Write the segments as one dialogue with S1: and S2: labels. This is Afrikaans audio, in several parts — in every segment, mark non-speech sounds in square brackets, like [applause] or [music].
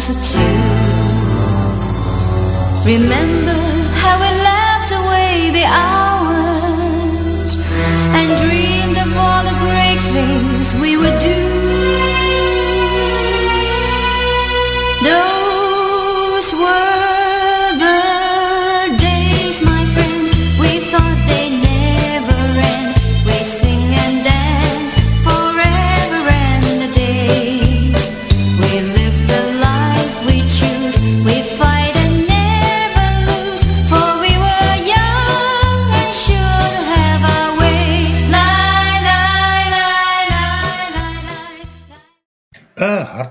S1: just a glass or two. Remember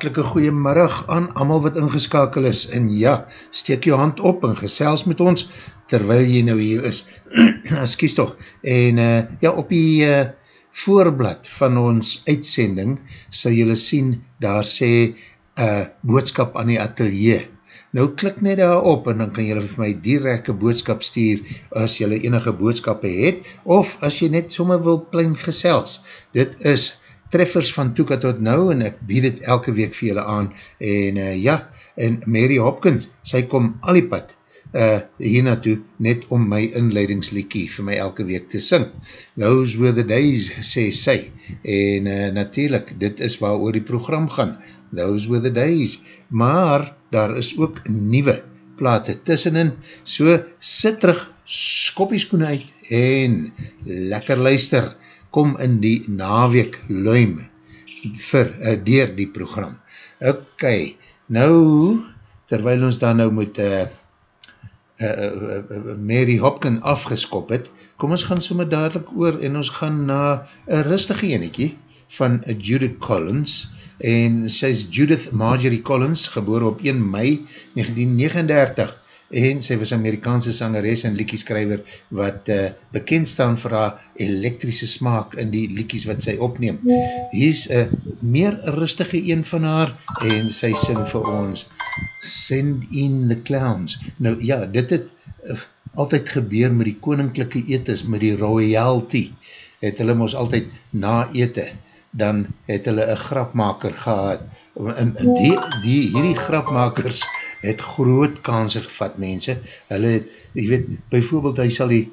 S2: hartelike goeiemiddag aan amal wat ingeskakel is en ja, steek jou hand op en gesels met ons terwyl jy nou hier is. [clears throat] Excuse toch. En uh, ja, op die uh, voorblad van ons uitsending sal jylle sien, daar sê uh, boodskap aan die atelier. Nou klik net daar op en dan kan jylle vir my directe boodskap stuur as jylle enige boodskappe het of as jy net sommer wil plein gesels. Dit is treffers van Toeka tot nou en ek bied het elke week vir julle aan en uh, ja, en Mary Hopkins, sy kom al die pad uh, hier naartoe net om my inleidingsliekie vir my elke week te sing. Those were the days, sê sy. En uh, natuurlijk, dit is waar oor die program gaan. Those were the days. Maar daar is ook nieuwe plate tussenin, so sit terug, skop die uit en lekker luister kom in die naweek luim vir, uh, dier die program. Ok, nou, terwijl ons dan nou moet uh, uh, uh, Mary Hopkin afgeskop het, kom ons gaan sommer dadelijk oor en ons gaan na een rustige enekie van Judith Collins en sy is Judith Marjorie Collins, geboor op 1 mei 1939 en sy was Amerikaanse sangeres en liekieskrijver wat uh, bekend staan vir haar elektrische smaak in die liekies wat sy opneem. Hier is een meer rustige een van haar en sy sing vir ons Send in the Clowns. Nou ja, dit het uh, altyd gebeur met die koninklijke etes, met die royalty, het hulle ons altyd na ete, dan het hulle een grapmaker gehad. En die, die, hierdie grapmakers het groot kansen gevat, mense. Hulle het, jy weet, bijvoorbeeld, hy sal die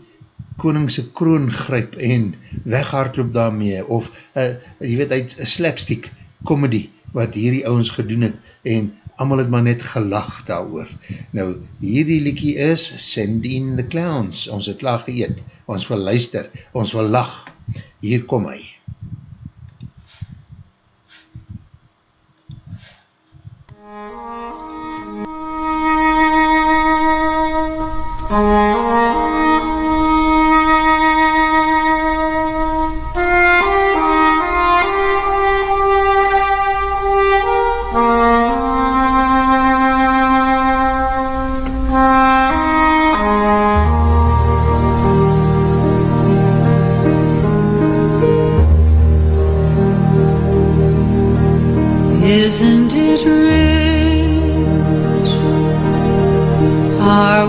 S2: koningse kroon gryp en weghardloop daarmee, of, uh, jy weet, hy het slapstick comedy, wat hierdie ouwens gedoen het, en allemaal het maar net gelag daar oor. Nou, hierdie liekie is Cindy in the Clowns, ons het laag geëet, ons wil luister, ons wil lag, hier kom hy.
S3: Isn't it rich? Are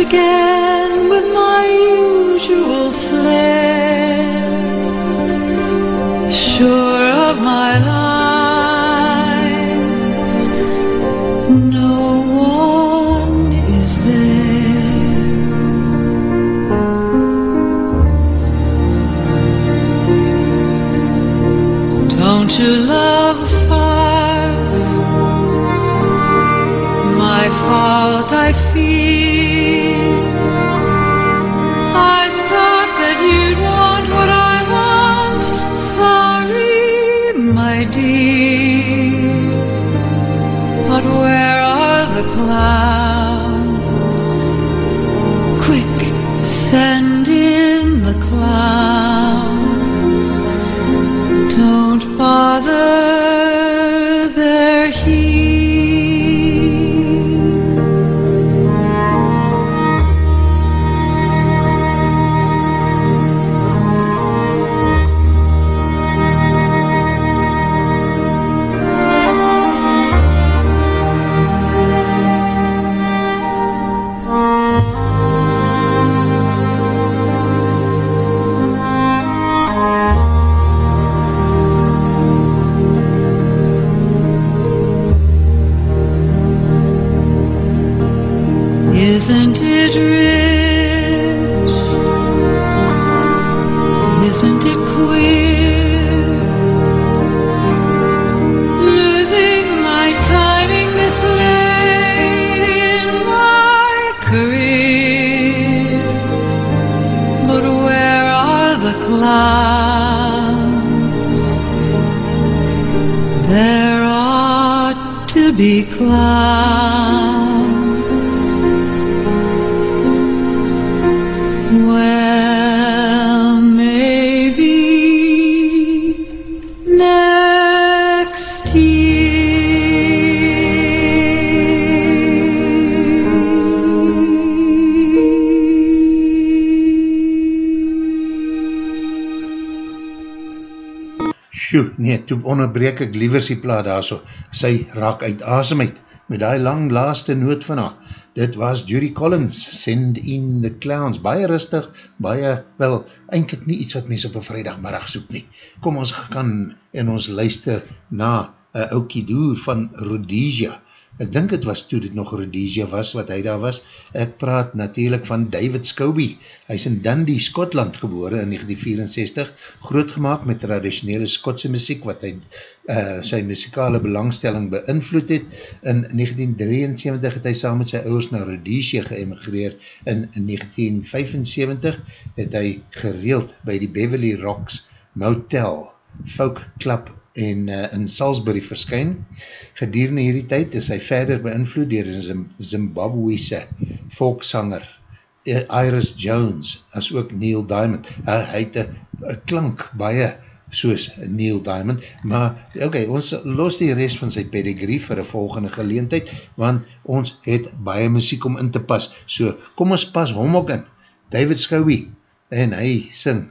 S3: again
S2: toe onderbreek ek liever die plaat daar so. Sy raak uit asem uit met die lang laaste noot van haar. Dit was Judy Collins, Send in the Clowns. Baie rustig, baie, wel, eindelijk nie iets wat mens op een vrijdagmiddag soek nie. Kom ons kan en ons luister na een oukie doer van Rhodesia. Ek dink het was toe dit nog Rhodesia was, wat hy daar was. Ek praat natuurlijk van David Scobie. Hy is in Dundee, Skotland geboren in 1964, grootgemaak met traditionele Skotse muziek, wat hy uh, sy muzikale belangstelling beïnvloed het. In 1973 het hy saam met sy ouders na Rhodesia geëmigreer. In 1975 het hy gereeld by die Beverly Rocks Motel, Folk Club en uh, in Salisbury verskyn. Gedurende hierdie tyd is hy verder beïnvloed dier een Zimbabwese volksanger eh, Iris Jones, as ook Neil Diamond. Uh, hy het een klank baie soos Neil Diamond, maar ok, ons los die rest van sy pedigree vir een volgende geleentheid, want ons het baie muziek om in te pas, so kom ons pas hom ook in, David Scouwie, en hy sing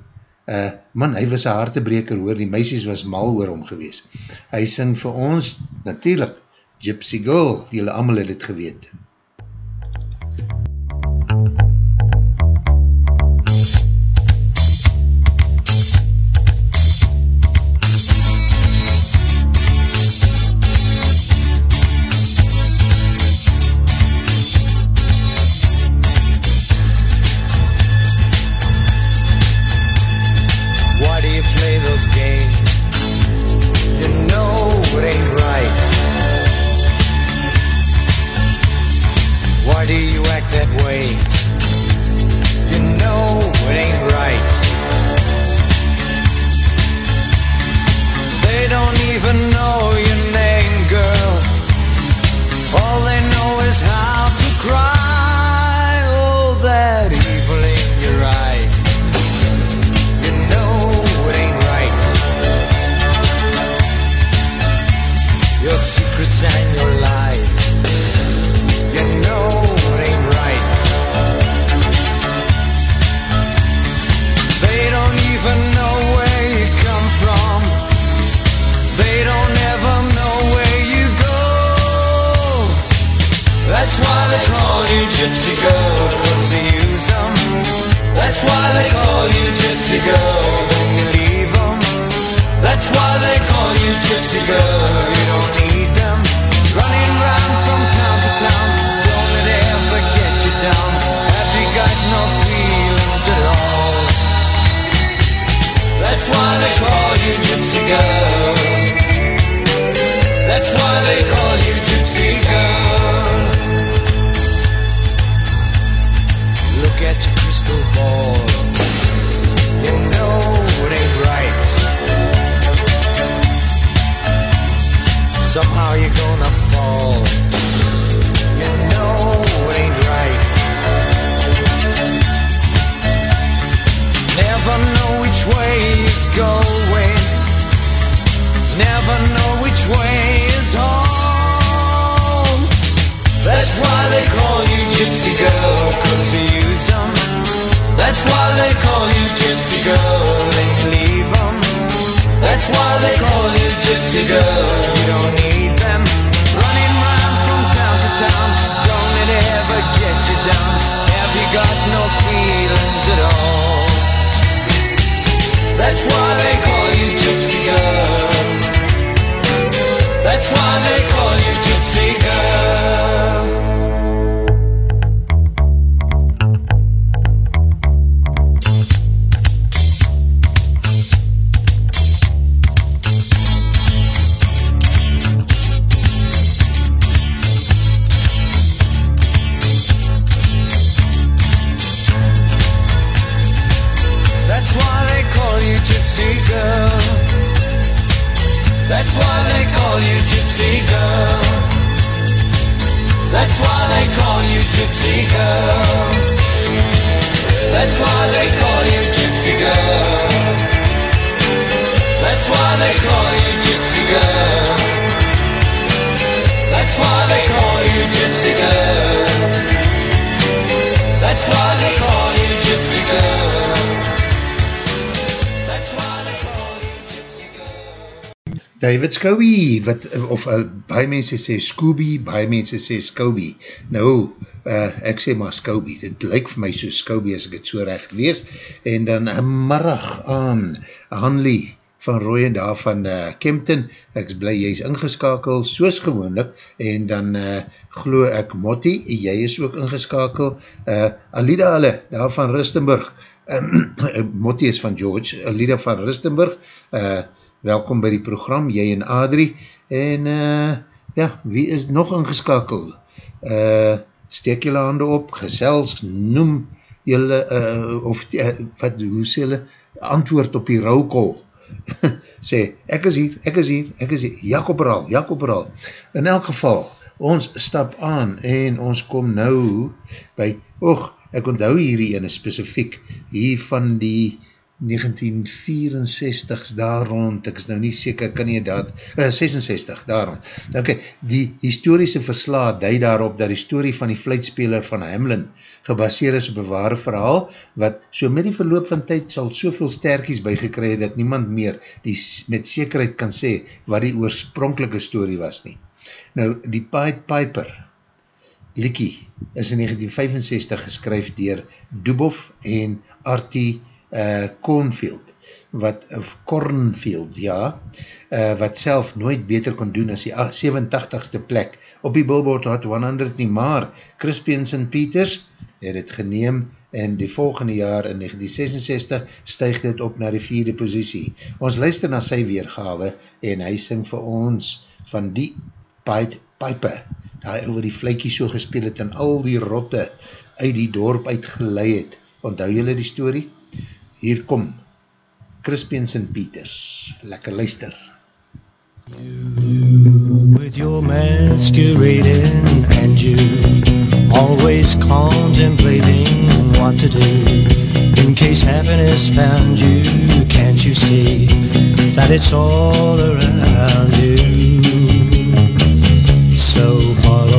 S2: uh, man, hy was een hartebreker hoor, die meisies was mal oor hom gewees. Hy sing vir ons, natuurlijk, Gypsy Girl, die julle allemaal het het geweet.
S4: That's why they call you gypsy girl. That's why they
S2: Scobie, wat, of uh, baie mense sê Scooby, baie mense sê Scobie. Nou, uh, ek sê maar Scobie, dit lyk vir my so Scobie as ek het so recht lees. En dan een marag aan Hanley van Rooiendaal van uh, Kempton, ek is blij jy is ingeskakel, soos gewoonlik, en dan uh, glo ek Motti, jy is ook ingeskakel, uh, Alida Alle, daar van Rustenburg, uh, [clears throat] Motti is van George, Alida van Rustenburg, uh, welkom by die program, jy en Adrie, en uh, ja, wie is nog ingeskakel? Uh, steek jylle hande op, gesels, noem jylle, uh, of uh, wat, hoe sê jylle, antwoord op die roukol, [laughs] sê, ek is hier, ek is hier, ek is hier, Jacob Raal, Jacob Raal. In elk geval, ons stap aan en ons kom nou by, oog, ek onthou hierdie ene specifiek, hier van die 1964s daar rond, ek is nou nie seker, kan nie dat, uh, 66 daar rond. Ok, die historische verslaat duid daarop dat die story van die fluitspeler van Hamlin gebaseer is op een ware verhaal, wat so met die verloop van tyd sal soveel sterkies bygekry dat niemand meer die met zekerheid kan sê wat die oorspronkelike story was nie. Nou, die Pied Piper, Likkie, is in 1965 geskryf dier Dubov en Artie uh, Cornfield, wat, of Cornfield, ja, uh, wat self nooit beter kon doen as die 87ste plek op die Billboard Hot 100 nie, maar Crispian St. Peters het het geneem en die volgende jaar in 1966 stuig dit op na die vierde positie. Ons luister na sy weergawe en hy sing vir ons van die Pied Piper, daar oor die vlijkie so gespeel het en al die rotte uit die dorp uitgeleid het. Onthou julle die story? Hier kom Crispian St. Peters. Lekker luister.
S5: with your masquerading and you always contemplating what to do in case happiness found you can't you see that it's all around you so follow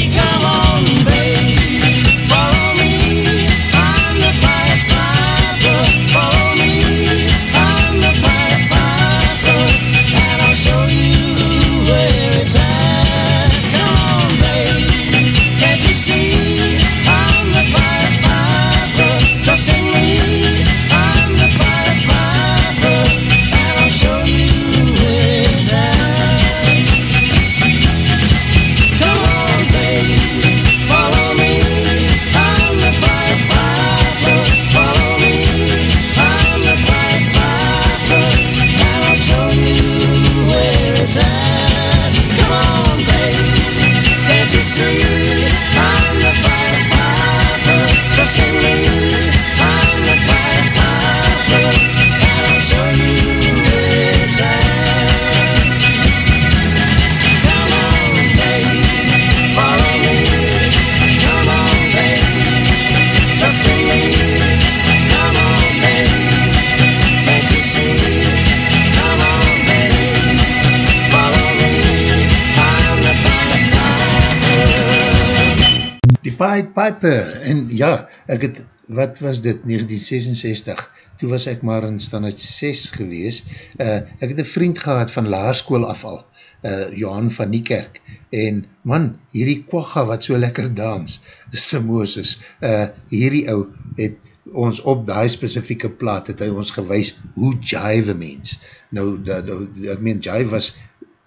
S5: Piper,
S2: en ja, ek het, wat was dit, 1966, toe was ek maar in standaard 6 gewees, uh, ek het een vriend gehad van laarskool afal, uh, Johan van Niekerk, en man, hierdie kwagga wat so lekker dans, Simosus, uh, hierdie ou het ons op die specifieke plaat, het hy ons gewys hoe jive mens, nou, ek meen, jive was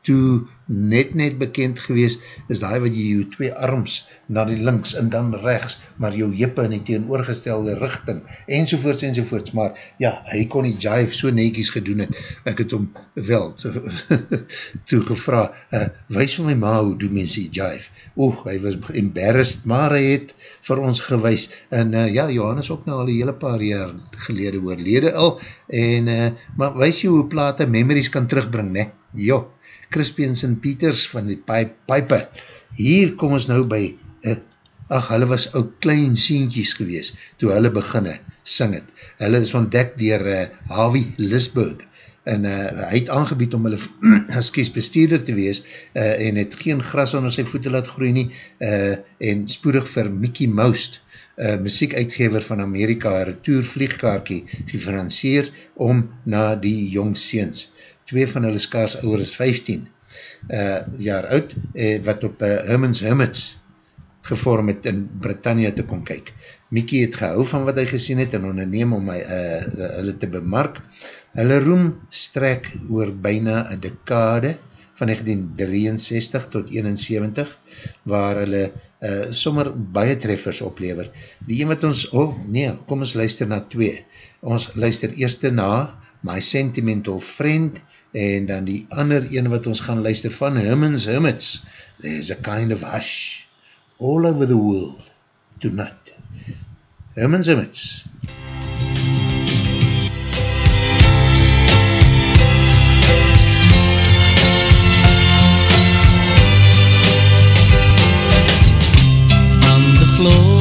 S2: toe net net bekend gewees, is die wat jy jou twee arms na die links en dan rechts, maar jou jippe in die teenoorgestelde richting, enzovoorts, enzovoorts, maar ja, hy kon die jive so nekies gedoen het, ek het hom wel to, [laughs] toe uh, wees van my ma, hoe doen mense die jive? Oeh, hy was embarrassed, maar hy het vir ons gewys, en uh, ja, Johannes ook nou al die hele paar jaar gelede oorlede al, en, uh, maar wees jy hoe plate memories kan terugbring, ne? Jo, Crispy en St. Peters van die Pipe. Hier kom ons nou by, uh, ach, hulle was ook klein sientjies gewees, toe hulle beginne sing het. Hulle is ontdek dier uh, Harvey Lisburg, en uh, hy het aangebied om hulle [clears throat] skies bestuurder te wees, uh, en het geen gras onder sy voete laat groei nie, uh, en spoedig vir Mickey Mouse, uh, muziekuitgever van Amerika, een retourvliegkaarkie gefinansieer om na die jong seens twee van hulle skaars ouwer is 15 uh, jaar oud, uh, wat op uh, Hummins Hummits gevorm het in Britannia te kom kyk. Mickey het gehou van wat hy gesien het en onderneem om my, uh, hulle te bemark. Hulle roem strek oor byna een dekade van 1963 tot 71, waar hulle uh, sommer baie treffers oplever. Die een wat ons, oh nee, kom ons luister na twee. Ons luister eerste na My Sentimental Friend en dan die ander een wat ons gaan luister van Hummins Hummits, There's a kind of hush all over the world tonight. Hummins Hummits.
S6: On the floor,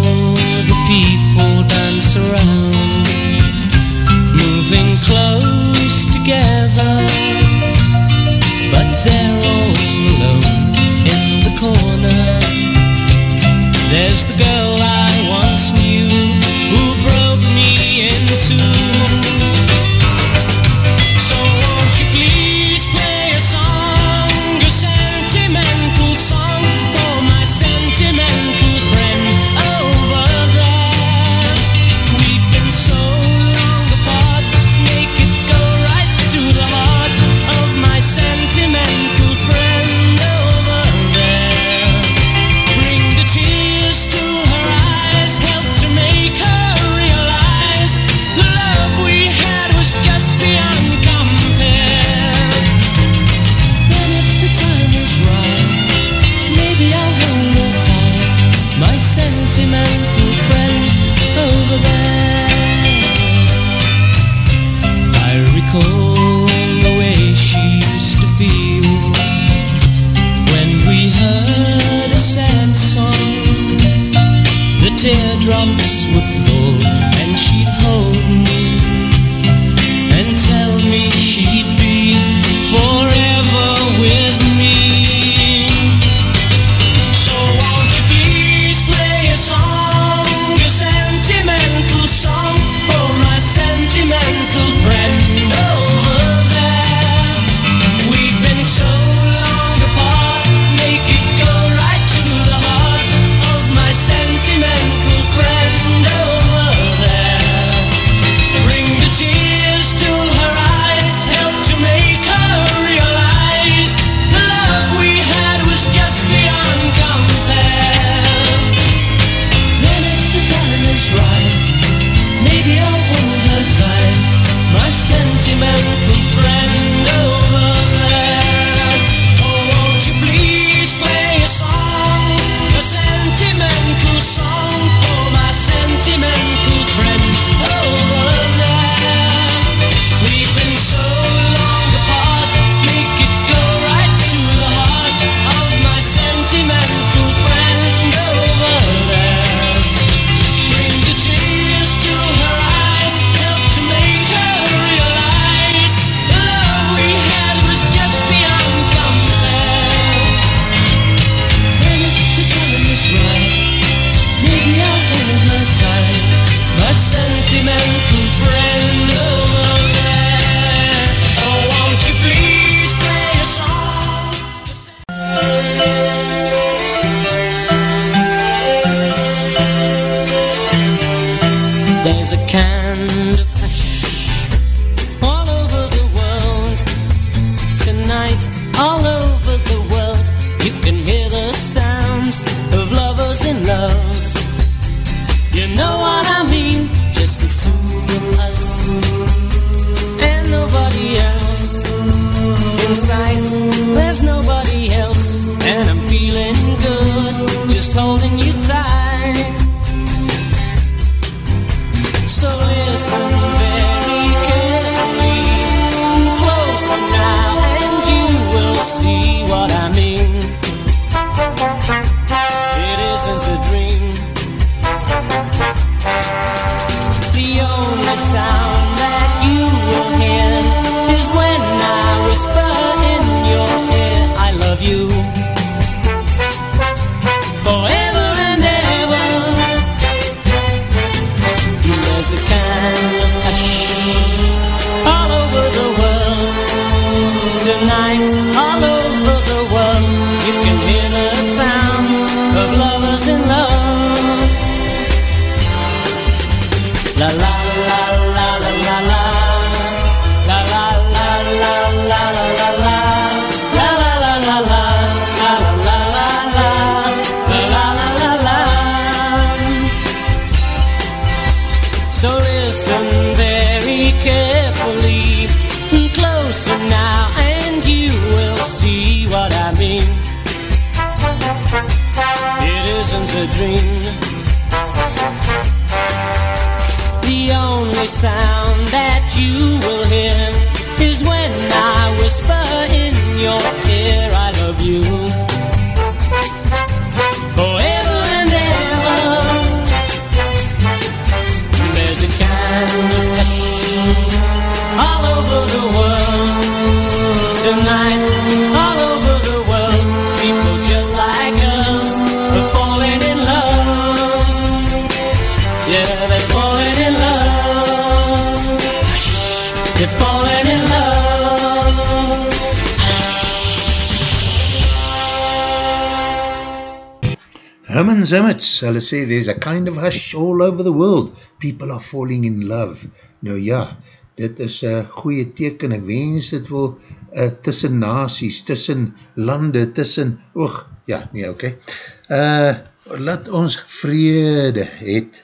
S2: Herman Zimmets, hulle sê, there's a kind of hush all over the world. People are falling in love. Nou ja, dit is een goeie teken. Ek wens dit wil uh, tussen nasies, tussen lande, tussen, oog, ja, nee, oké. Okay. Uh, laat ons vrede het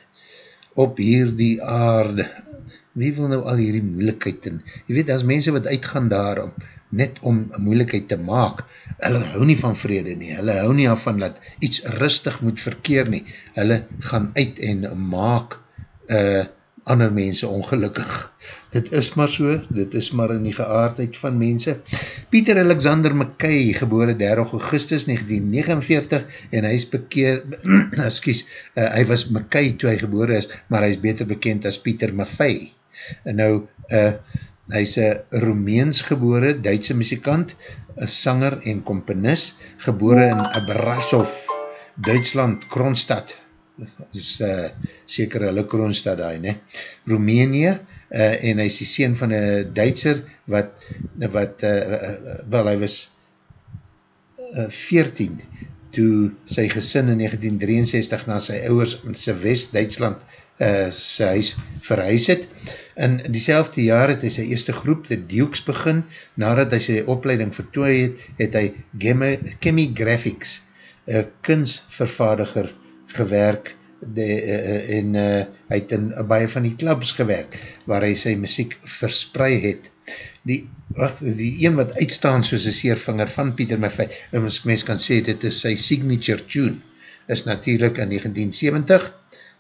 S2: op hierdie aarde. Wie wil nou al hierdie moeilikheid in? Je weet, as mense wat uitgaan daarom, net om moeilikheid te maak, hulle hou nie van vrede nie, hulle hou nie af van dat iets rustig moet verkeer nie, hulle gaan uit en maak uh, ander mense ongelukkig. Dit is maar so, dit is maar in die geaardheid van mense. Pieter Alexander McKay, gebore 30 augustus 1949, en hy is bekeer, [clears throat] excuse, uh, hy was McKay toe hy gebore is, maar hy is beter bekend as Pieter Maffei. En nou, uh, hy is een Roemeens gebore, Duitse muzikant, een sanger en komponist, gebore in Abrasov, Duitsland, Kronstad, is uh, seker hulle Kronstad daar, ne? Roemenië, uh, en hy is die sien van een Duitser, wat, wat uh, uh, wel, hy was uh, 14, toe sy gesin in 1963 na sy ouwers in sy West-Duitsland uh, sy huis verhuis het. In diezelfde jaar het hy sy eerste groep, The Dukes, begin. Nadat hy sy opleiding vertooi het, het hy Chemi Graphics, een kunstvervaardiger, gewerk de, uh, en uh, hy het in baie van die clubs gewerk, waar hy sy muziek versprei het. Die, wacht, die een wat uitstaan soos een seervinger van Pieter Maffei, en mens kan sê, dit is sy signature tune, is natuurlijk in 1970,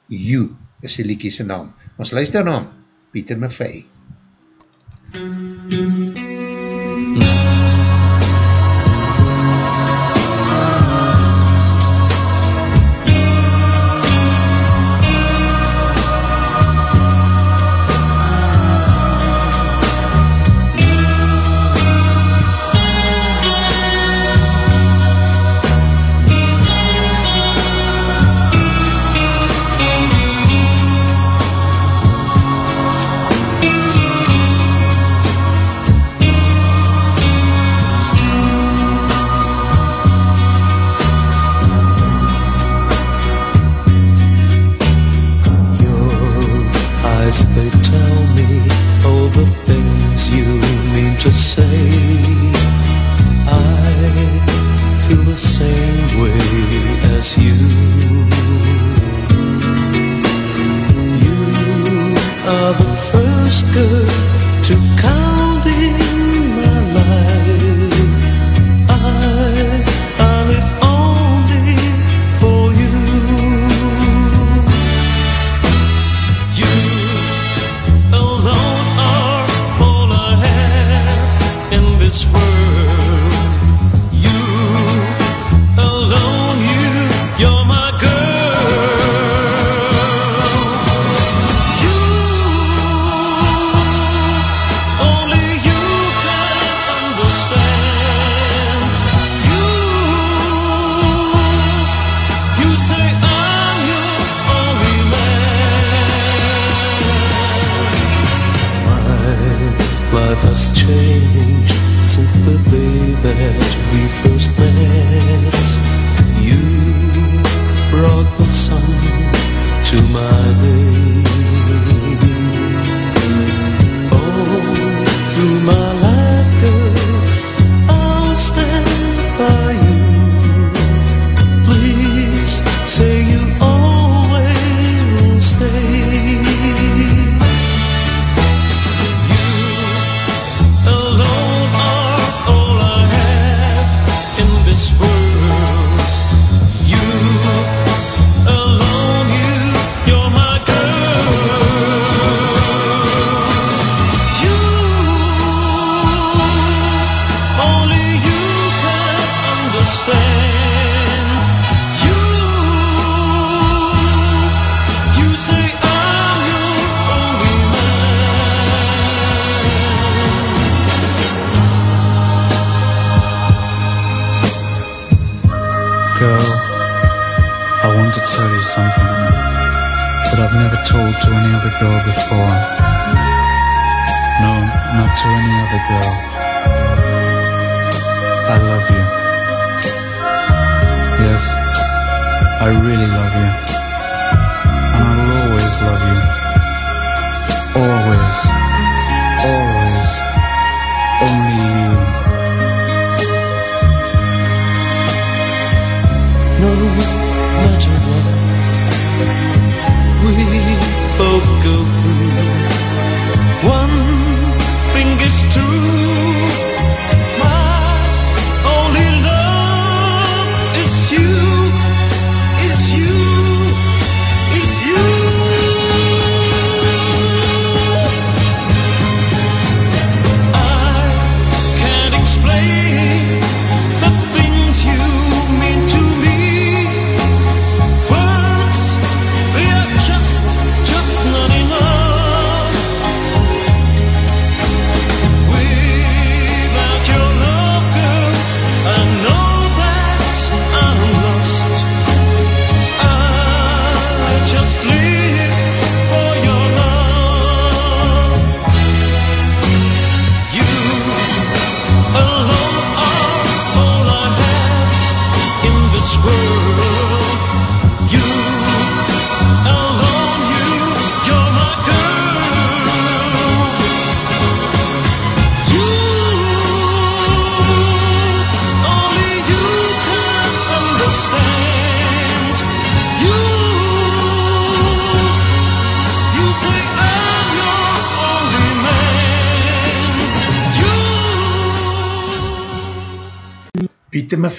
S2: You is die liekie sy naam. Ons luister naam, Pieter Maffei.
S7: they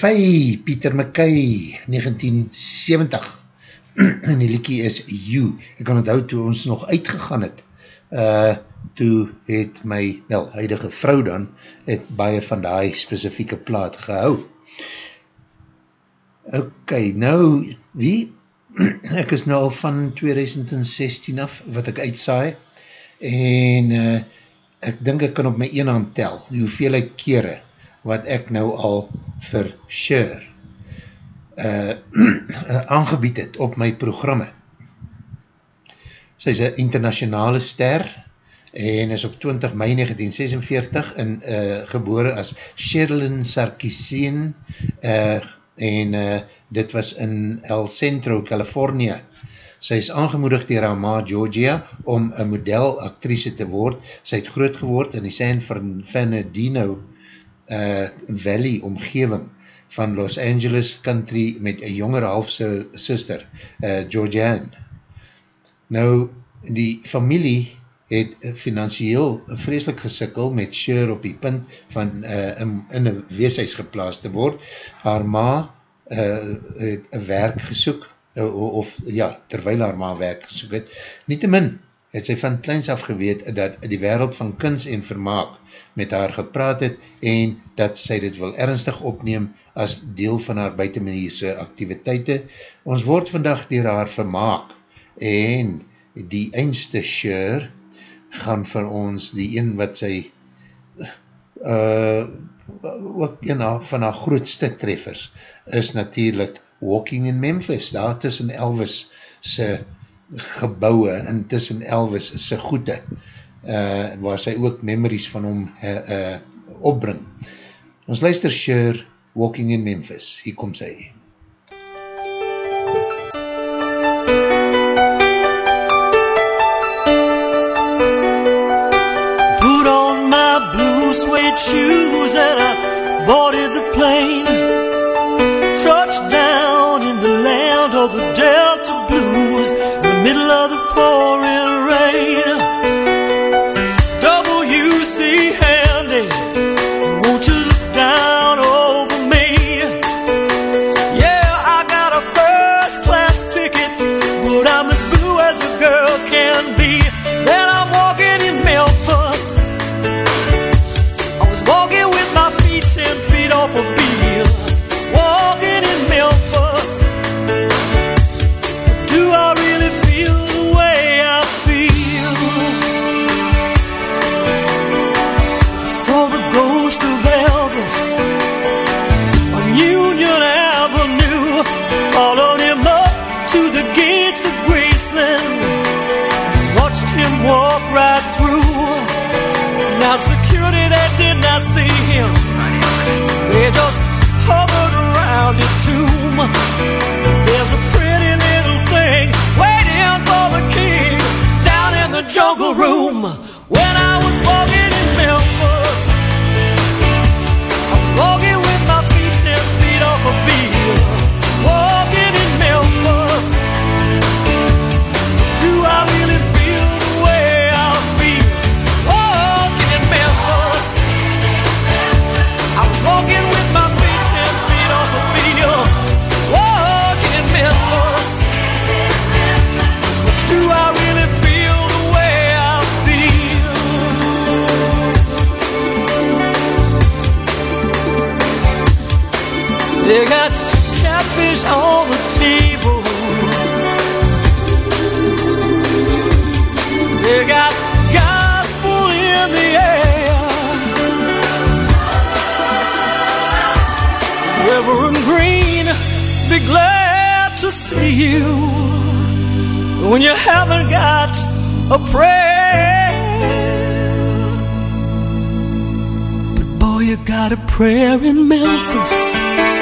S2: Maffei, Pieter McKay, 1970. [clears throat] en die liekie is You. Ek kan onthou toe ons nog uitgegaan het, uh, toe het my, wel, huidige vrou dan, het baie van die specifieke plaat gehou. Ok, nou, wie? [clears throat] ek is nou al van 2016 af, wat ek uitsaai, en uh, ek dink ek kan op my een hand tel, die hoeveelheid kere, wat ek nou al vir Sher uh, aangebied het op my programme. Sy is een internationale ster en is op 20 mei 1946 in, uh, gebore as Sherilyn Sarkisian uh, en uh, dit was in El Centro, California Sy is aangemoedig dier haar ma Georgia om een model actrice te word. Sy het groot geword in die San Fernandino uh, Valley omgeving van Los Angeles country met een jonger halfse sister, uh, Georgianne. Nou, die familie het financieel vreselik gesikkel met Sher op die punt van uh, in, in een weeshuis geplaas te word. Haar ma uh, het werk gesoek, uh, of ja, terwijl haar ma werk gesoek het. Nietemin het sy van kleins af geweet dat die wereld van kunst en vermaak met haar gepraat het en dat sy dit wil ernstig opneem as deel van haar buitenmenierse activiteite. Ons word vandag dier haar vermaak en die eindste Sher, gaan vir ons die een wat sy uh, ook een van haar grootste treffers is natuurlijk Walking in Memphis, daar tussen Elvis sy gebouwe en tussen Elvis sy goede uh, waar sy ook memories van hom uh, uh, opbring. Ons luister Sher Walking in Memphis, hier kom sy.
S8: Blue suede shoes and I boarded the plane. Touched down in the land of the Delta Blues in middle of the you when you haven't got a prayer. But boy, you got a prayer in Memphis.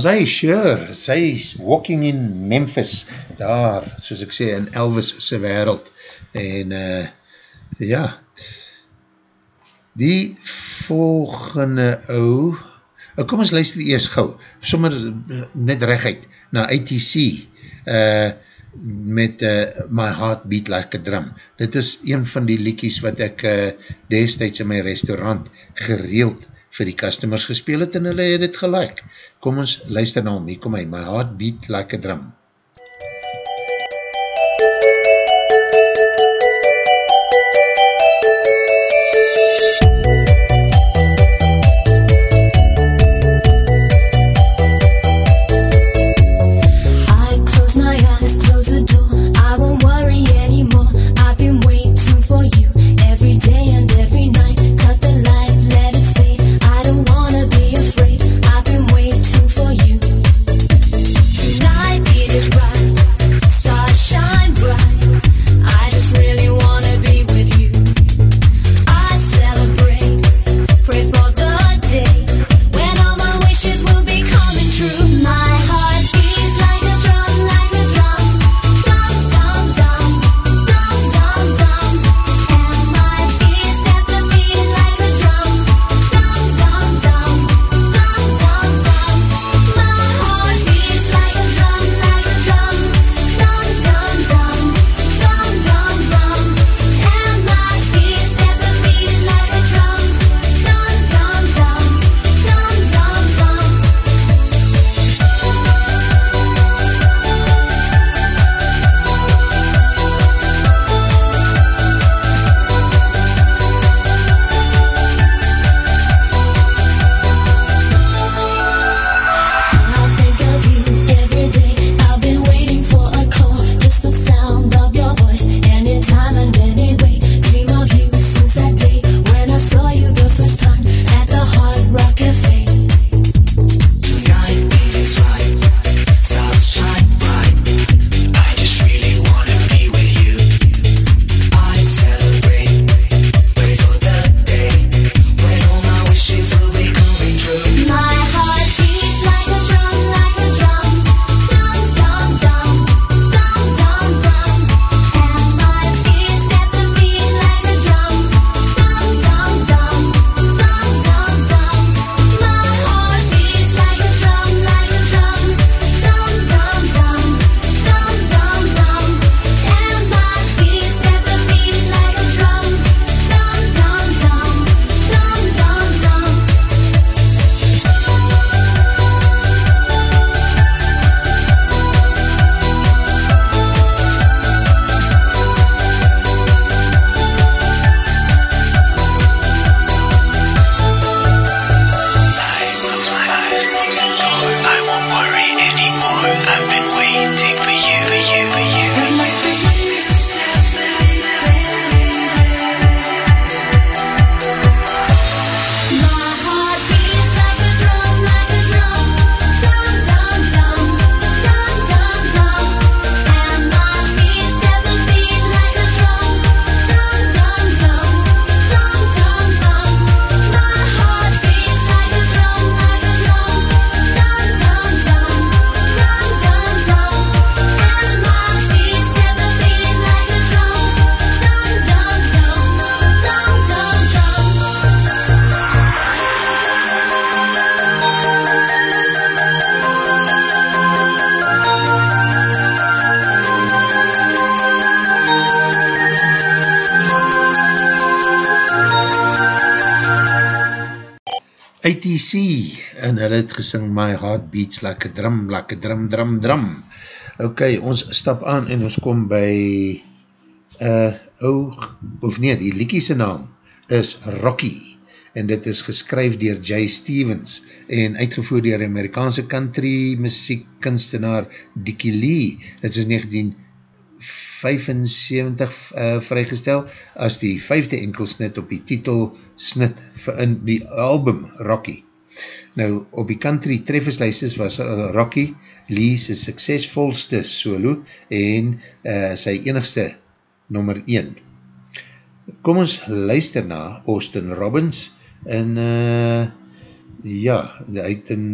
S9: Daar is hy, sure, sy is walking in Memphis, daar, soos ek sê, in Elvis se wereld, en uh, ja, die volgende ou, oh, kom ons luister eers gauw, sommer uh, net reguit, na ITC, uh, met uh, My Heart Beat Like a Drum. Dit is een van die liekies wat ek uh, destijds in my restaurant gereeld vir die customers gespeel het en hulle het het gelijk. Kom ons luister na hom, hier kom hy, My Heart Beat Like a Drum. Gesing My Heart Beats Like a Drum, Like a Drum, Drum, Drum. Ok, ons stap aan en ons kom by uh, ou, of nee, die liekiese naam is Rocky en dit is geskryf dier Jay Stevens en uitgevoer dier Amerikaanse country muziek kunstenaar Dickie Lee. Dit is 1975 uh, vrygestel as die vijfde enkelsnit op die titelsnit vir in die album Rocky. Nou, op die country trefferslijstes was uh, Rocky Lee sy suksesvolste solo en uh, sy enigste nummer 1. Kom ons luister na Austin Robbins en uh, eh, ja, hy het in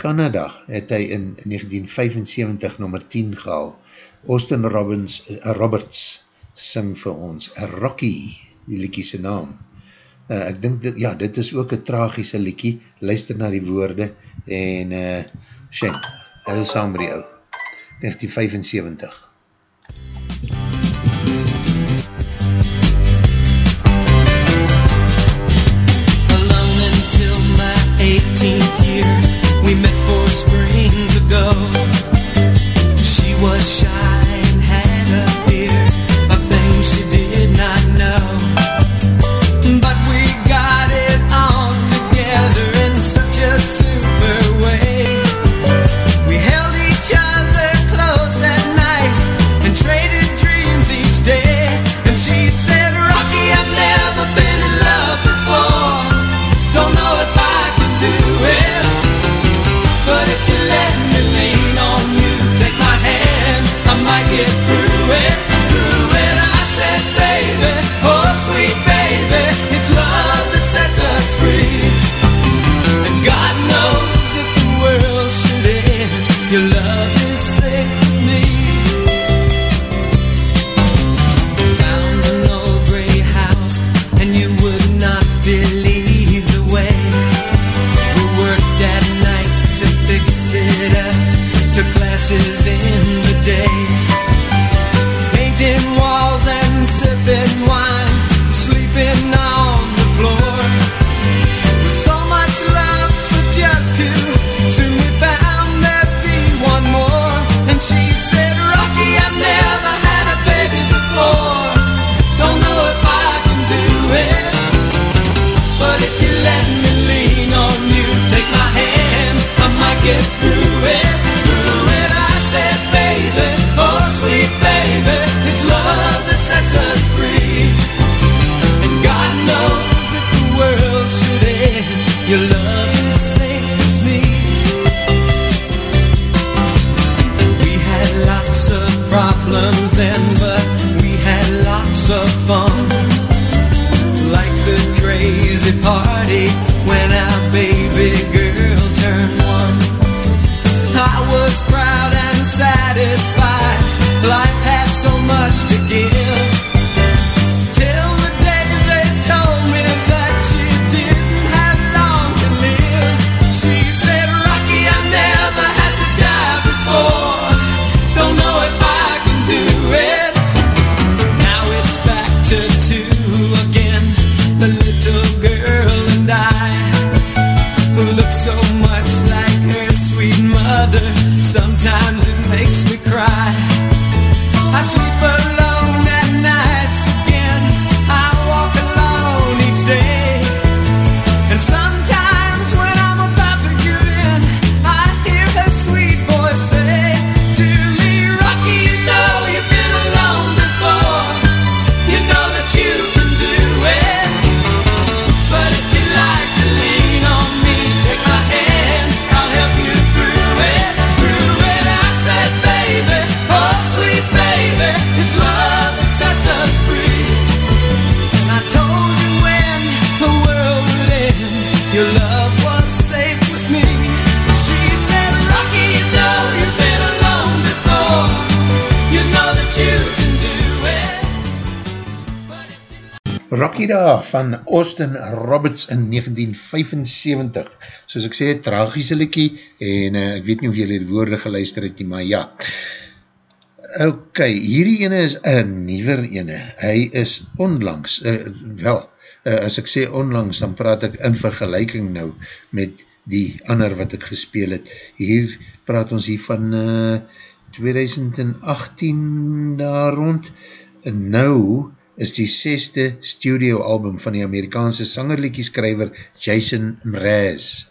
S2: Canada het hy in 1975 nummer 10 gehaal. Austin Robbins, uh, Roberts sing vir ons Rocky, die liekie sy naam. Uh, ek dink, dit, ja, dit is ook een tragische liekie, luister na die woorde, en, eh, uh, Shen, huil saam met
S10: die ou, 1975. We met four springs ago. She was shy.
S2: Dankie daar van Austin Roberts in 1975. Soos ek sê, tragische liekie en uh, ek weet nie of julle die woorde geluister het nie, maar ja. Ok, hierdie ene is een nieuwer ene. Hy is onlangs, uh, wel, uh, as ek sê onlangs, dan praat ek in vergelijking nou met die ander wat ek gespeel het. Hier praat ons hier van uh, 2018 daar rond. En nou is die zesde studioalbum van die Amerikaanse sangerliedjeskrijver Jason Mraz.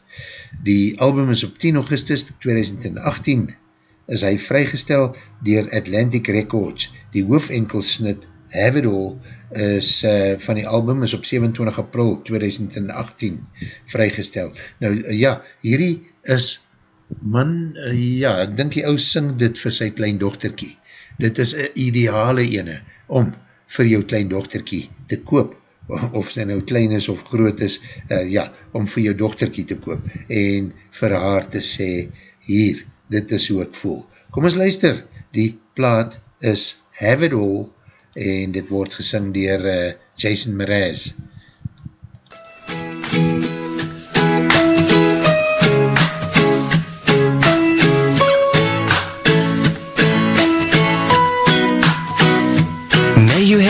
S2: Die album is op 10 augustus 2018 is hy vrygestel dier Atlantic Records. Die hoofenkelsnit Have It All is, uh, van die album is op 27 april 2018 vrygestel. Nou eh, ja, hierdie is man, uh, ja, ek dink die ou sing dit vir sy klein dochterkie. Dit is een ideale ene om vir jou kleindochterkie te koop, [laughs] of sy nou klein is of groot is, uh, ja, om vir jou dochterkie te koop, en vir haar te sê, hier, dit is hoe ek voel. Kom ons luister, die plaat is Have It All, en dit word gesing dier uh, eh, Jason Mraz.
S6: MUZIEK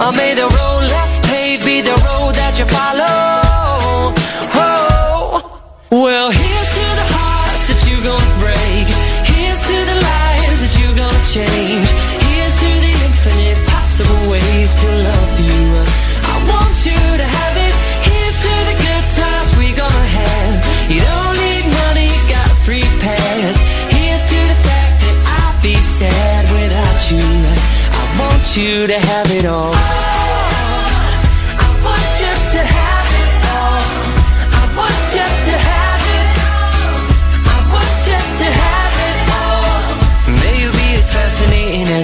S6: Or may the road less paved be the road that you follow. Oh, well, here's to the hearts that you're gonna break. Here's to the lives that you're gonna change. Here's to the infinite possible ways to love you. I want you to have it. Here's to the good times we're gonna have. You don't need money, you got free. Here's to the fact that I'd be sad without you. I want you to have it all.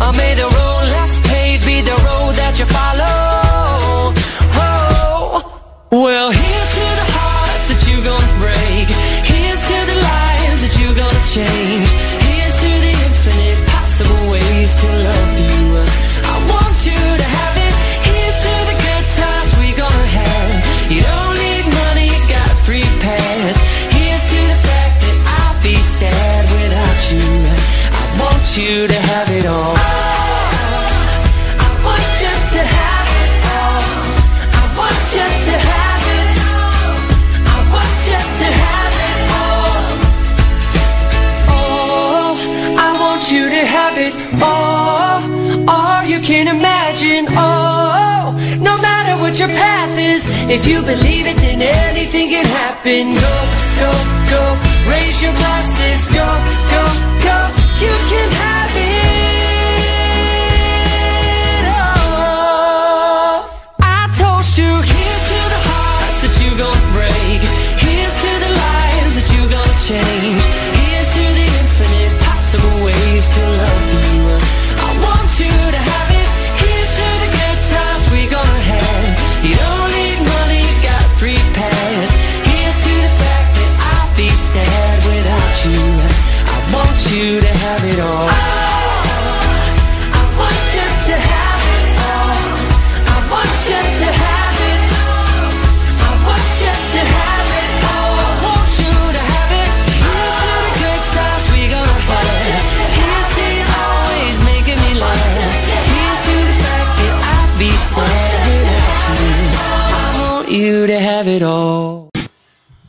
S6: Or may the road less paved be the road that you follow. Whoa. Well, is, if you believe it, then anything can happen. Go, go, go. Raise your glasses. Go, go, go. You can have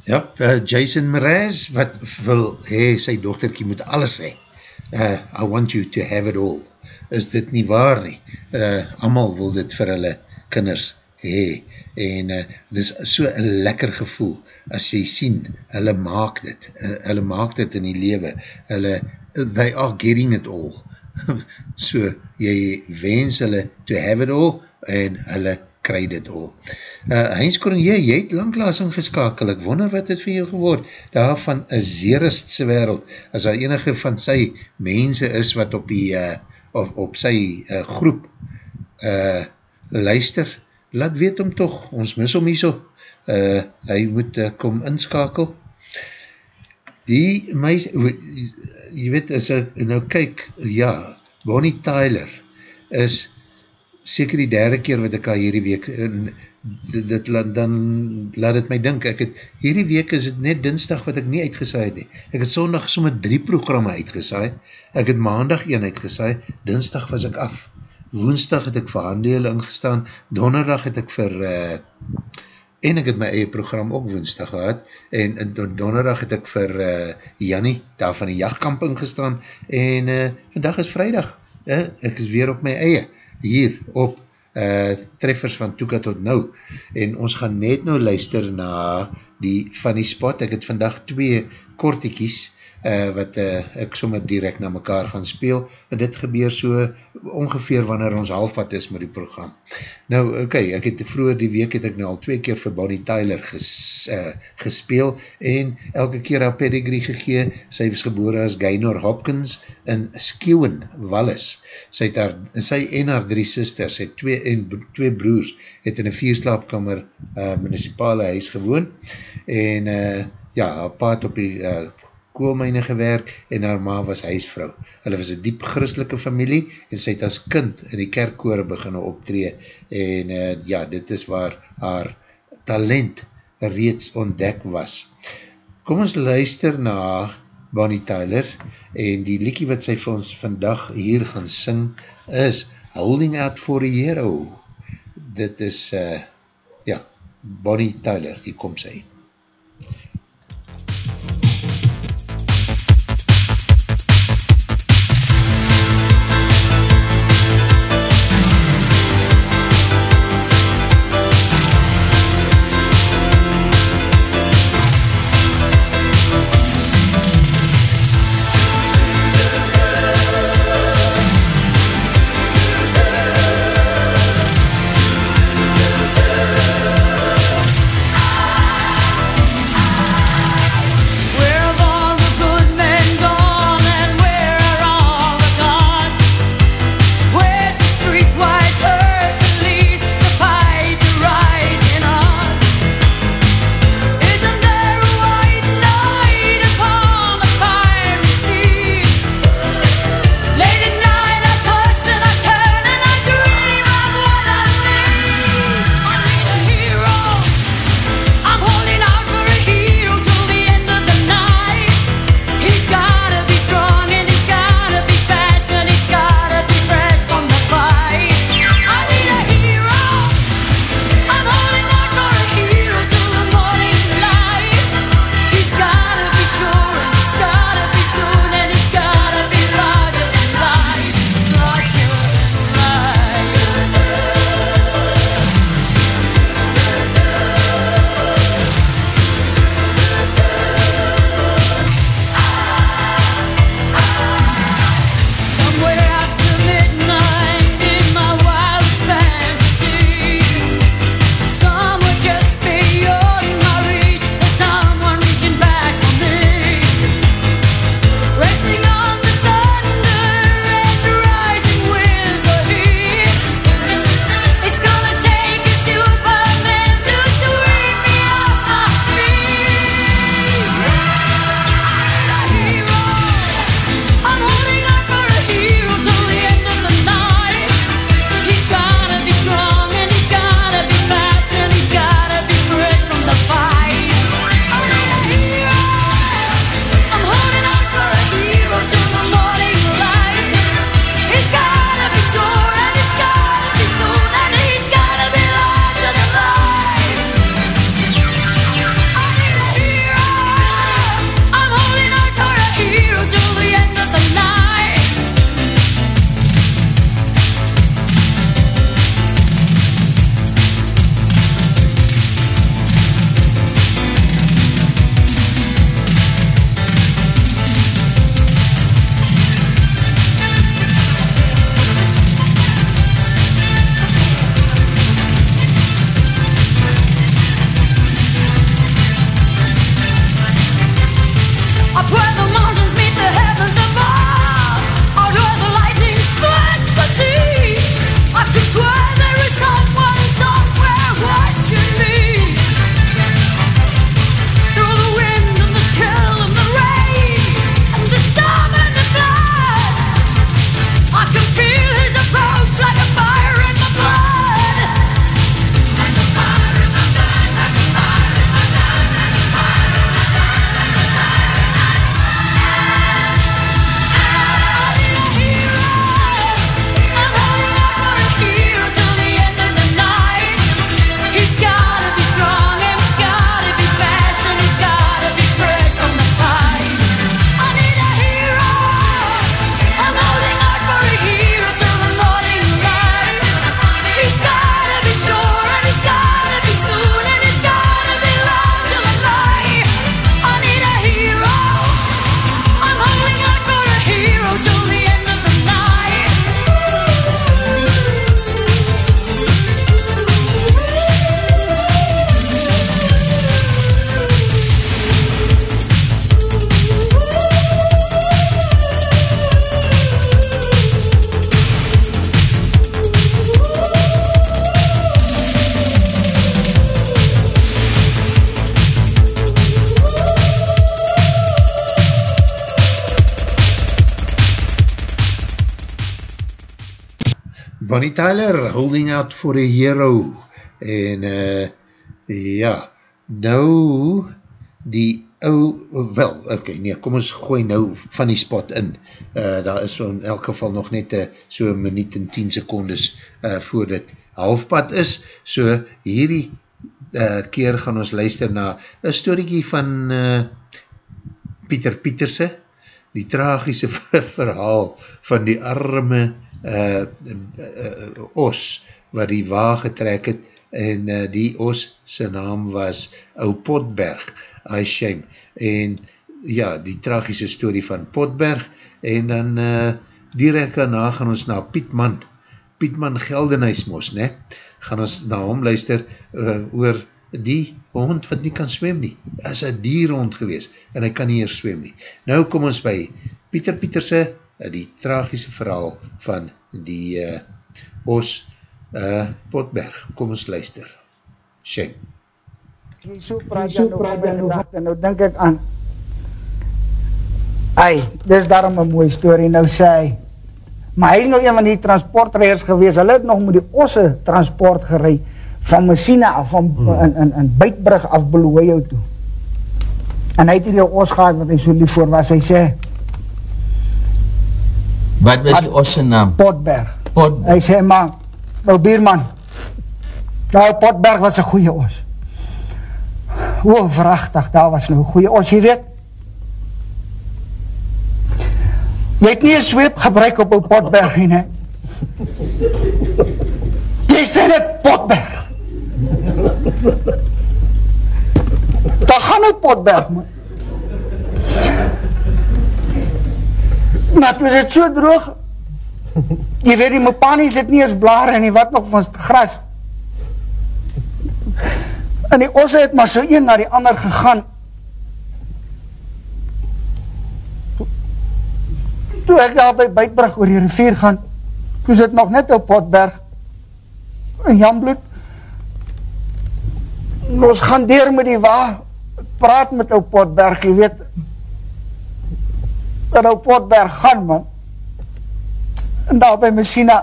S2: Ja, uh, Jason Mraz, wat wil hee, sy dochterkie moet alles hee. Uh, I want you to have it all. Is dit nie waar nie? Uh, amal wil dit vir hulle kinders hee. En uh, dit is so een lekker gevoel as jy sien, hulle maak dit. Uh, hulle maak dit in die lewe. Hulle, they are getting it all. [laughs] so, jy wens hulle to have it all en hulle kry dit al. Uh, Heinz Cornier, jy het langklaas ingeskakel, ek wonder wat het vir jou geword, daar van een zeeristse wereld, as daar enige van sy mense is wat op die, uh, of op sy uh, groep uh, luister, laat weet hom toch, ons mis hom hier so, uh, hy moet uh, kom inskakel. Die meis, jy weet, as ek nou kyk, ja, Bonnie Tyler is seker die derde keer wat ek al hierdie week, en dit, dit, la- dan laat het my dink, ek het, hierdie week is het net dinsdag wat ek nie uitgesaai het nie. Ek het sondag sommer drie programme uitgesaai, ek het maandag een uitgesaai, dinsdag was ek af, woensdag het ek vir handele ingestaan, donderdag het ek vir, uh, en ek het my eie program ook woensdag gehad, en, en don- donderdag het ek vir uh, Jannie, daar van die jachtkamp ingestaan, en uh, vandag is vrijdag, uh, ek is weer op my eie, hier op uh, treffers van Toeka tot nou, en ons gaan net nou luister na die die spot, ek het vandag twee kortiekies, uh, wat uh, ek sommer direct na mekaar gaan speel, en dit gebeur so ongeveer wanneer ons halfpad is met die program. Nou, okay, ek het vroeger die week het ek nou al twee keer vir Bonnie Tyler ges, uh, gespeel, en elke keer haar pedigree gegee, sy was gebore as Gaynor Hopkins in Skewen, Wallis. Sy, het haar, sy en haar drie sisters, sy twee, en twee broers, het in een vierslaapkamer uh, municipale huis gewoon, en uh, ja, haar pa het op die uh, koolmijne gewerk en haar ma was huisvrou. Hulle was een diep christelike familie en sy het as kind in die kerkkore beginne optree en uh, ja, dit is waar haar talent reeds ontdek was. Kom ons luister na Bonnie Tyler en die liekie wat sy vir ons vandag hier gaan sing is Holding Out for a Hero. Dit is uh, ja, Bonnie Tyler, hier kom sy.
S8: Holding
S2: Out for a Hero. En uh, ja, nou die ou, wel, ok, nee, kom ons gooi nou van die spot in. Uh, daar is in elk geval nog net uh, so een minuut en 10 secondes uh, voor dit halfpad is. So hierdie uh, keer gaan ons luister na een storiekie van uh, Pieter Pieterse, die tragische [laughs] verhaal van die arme uh, uh, os wat die waag getrek het en uh, die os sy naam was Ou Potberg, I shame, en ja, die tragische story van Potberg en dan uh, direct daarna gaan ons na Pietman, Pietman Geldenhuismos, ne? gaan ons na hom luister uh, oor die hond wat nie kan swem nie. Is een dierhond gewees en hy kan nie eers swem nie. Nou kom ons by Pieter Pieterse, die tragische verhaal van die uh, os uh, Potberg. Kom ons luister. Shame.
S11: So praat jy nou van my gedachte, nou denk ek aan Ai, dis daarom een mooie story, nou sê hy Maar hy is nou een van die transportreers gewees Hulle het nog met die osse transport gerei Van Messina af, van hmm. in, in, in Buitbrug af Beloejo toe En hy het hier die os gehad wat hy so lief voor was Hy sê
S12: Wat was die osse naam?
S11: Potberg
S12: Potberg
S11: Hy sê, maar, nou bierman Nou, Potberg was een goeie os Hoe vrachtig, daar was nou een goeie os, jy weet Jy het nie een zweep gebruik op een potberg nie, ne? Jy sê net potberg. Daar gaan een potberg, man. Maar toen is het so droog. Jy weet die mopanie sit nie eens blare en die wat nog van gras. En die osse het maar so een na die ander gegaan. toe ek daar by Buitbrug oor die rivier gaan, toe het nog net op Potberg, in Jambloed, en ons gaan deur met die wa, praat met op Potberg, jy weet, en op Potberg gaan, man, en daar by Messina,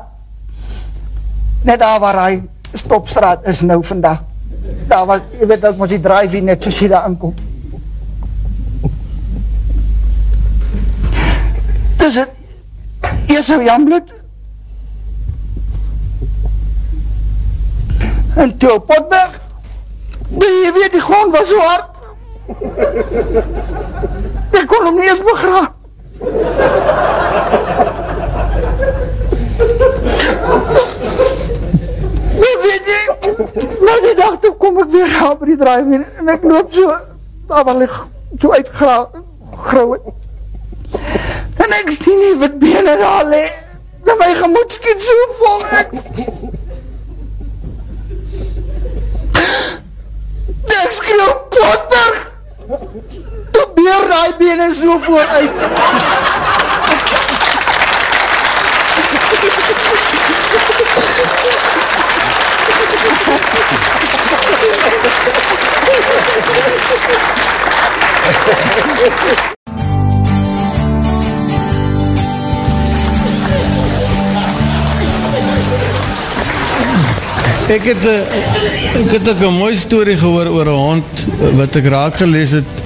S11: net daar waar hy stopstraat is nou vandag, daar was, jy weet, ek moest die drive net soos jy daar inkom, is het eers een jambloed en toe op Potberg jy weet die grond was so hard. Ek kon hom nie eens begraaf jy weet jy nou die dag toe kom ek weer op die drive en ek loop so daar waar ek so uitgrauw En ek sien nie wat bene daar le. En my gemoed skiet so vol ek. Ek skreeuw Potberg. Toe beer die bene so vooruit.
S13: Ek het, eh, ek het ook een mooie story gehoor oor een hond wat ek raak gelees het.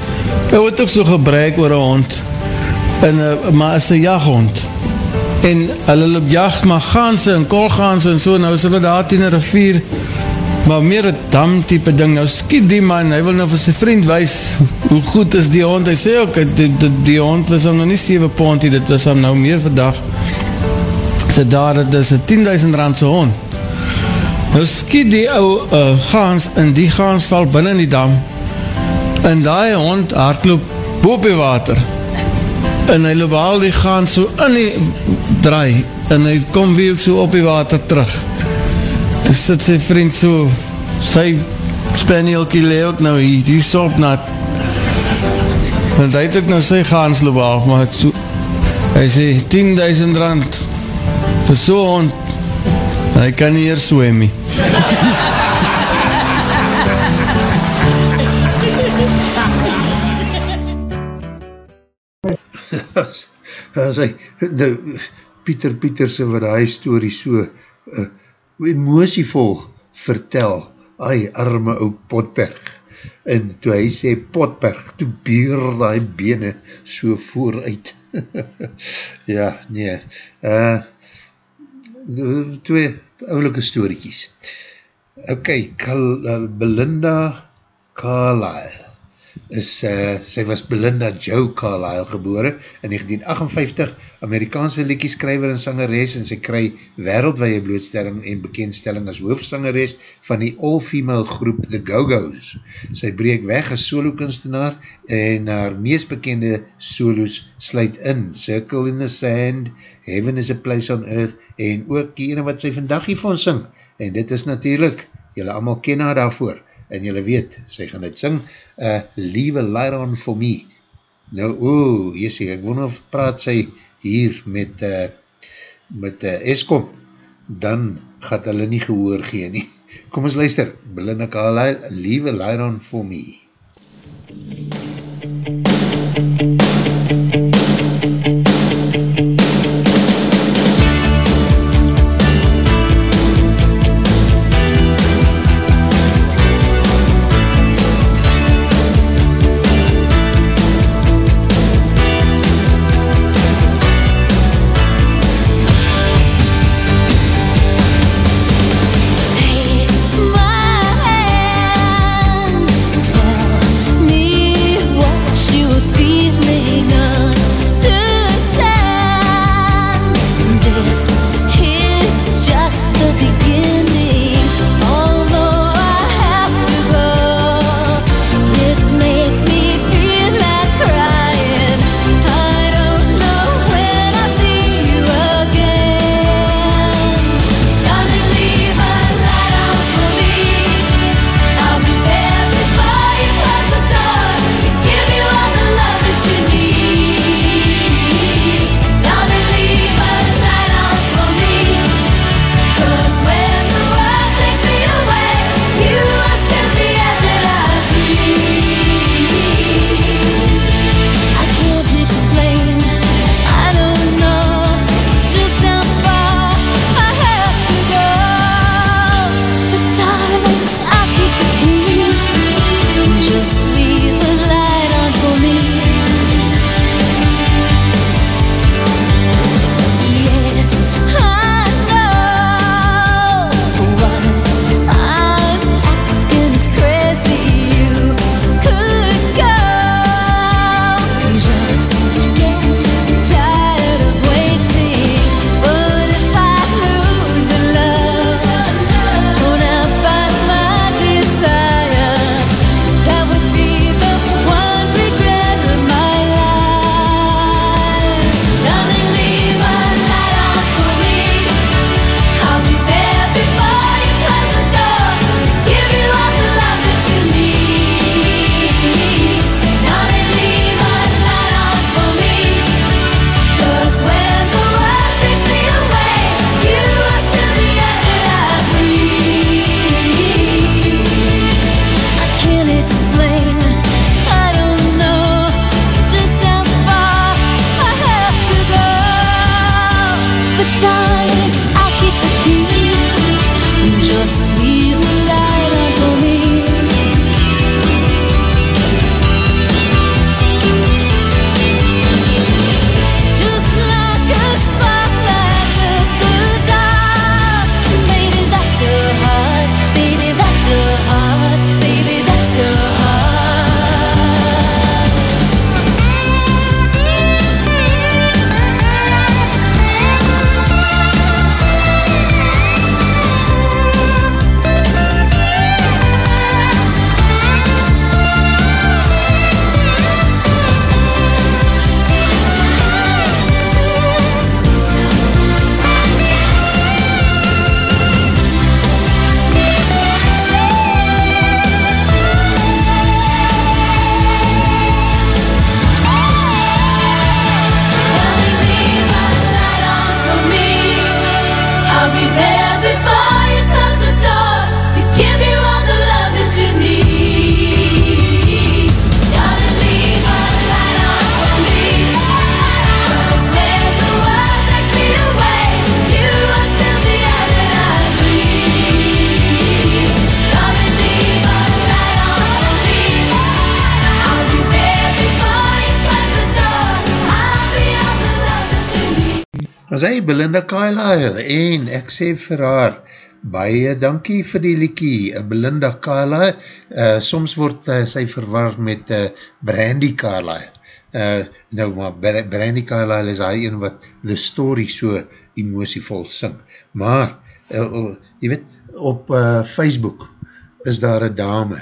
S13: Ek het ook so gebruik oor een hond. En, uh, maar is een jachthond. En hulle loop jacht maar gaanse en kolgaanse en so. Nou is hulle daar teen een rivier. Maar meer een dam type ding. Nou skiet die man. Hy wil nou vir sy vriend wees hoe goed is die hond. Hy sê ook die, die, die hond was hom nou nie 7 pond. Dit was hom nou meer vandag. Sê daar, dit is een 10.000 randse hond. Nou skiet die ou uh, gaans en die gaans val binnen die dam en die hond hardloop boop die water en hy loop al die gaans so in die draai en hy kom weer so op die water terug. Dus sit sy vriend so sy spanielkie leeuwt nou hier, die sop nat. Want hy het ook nou sy gaans loop al maar het so hy sê 10.000 rand vir so hond. Hy kan nie hier swem nie. [laughs]
S2: As, as hy, nou, Pieter Pieterse wat die story so uh, emotievol vertel, ai arme ou Potberg, en toe hy sê Potberg, toe beer die bene so vooruit. [laughs] ja, nee, uh, twee oulike storiekies. Ok, Kal, uh, Belinda Carlyle is, uh, sy was Belinda Joe Carlyle gebore in 1958, Amerikaanse liekieskrijver en sangeres en sy kry wereldwaie blootstelling en bekendstelling as hoofdsangeres van die all-female groep The Go-Go's. Sy breek weg as solo kunstenaar en haar meest bekende solos sluit in Circle in the Sand, Heaven is a Place on Earth en ook die ene wat sy vandag hiervan syng en dit is natuurlijk, jylle allemaal ken haar daarvoor en jylle weet, sy gaan het syng, uh, Leave a Light On For Me. Nou, oe, jessie, ek woon of praat sy hier met, uh, met uh, Eskom, dan gaat hulle nie gehoor gee nie. [laughs] Kom ons luister, Belinda Carlyle, Leave a Light On For Me. Was hy Belinda Carlisle en ek sê vir haar, baie dankie vir die liekie, uh, Belinda Carlisle, uh, soms word uh, sy verwar met uh, Brandy Carlisle, uh, nou maar Brandy Carlisle is hy een wat the story so emotievol sing, maar, uh, uh, jy weet, op uh, Facebook is daar een dame,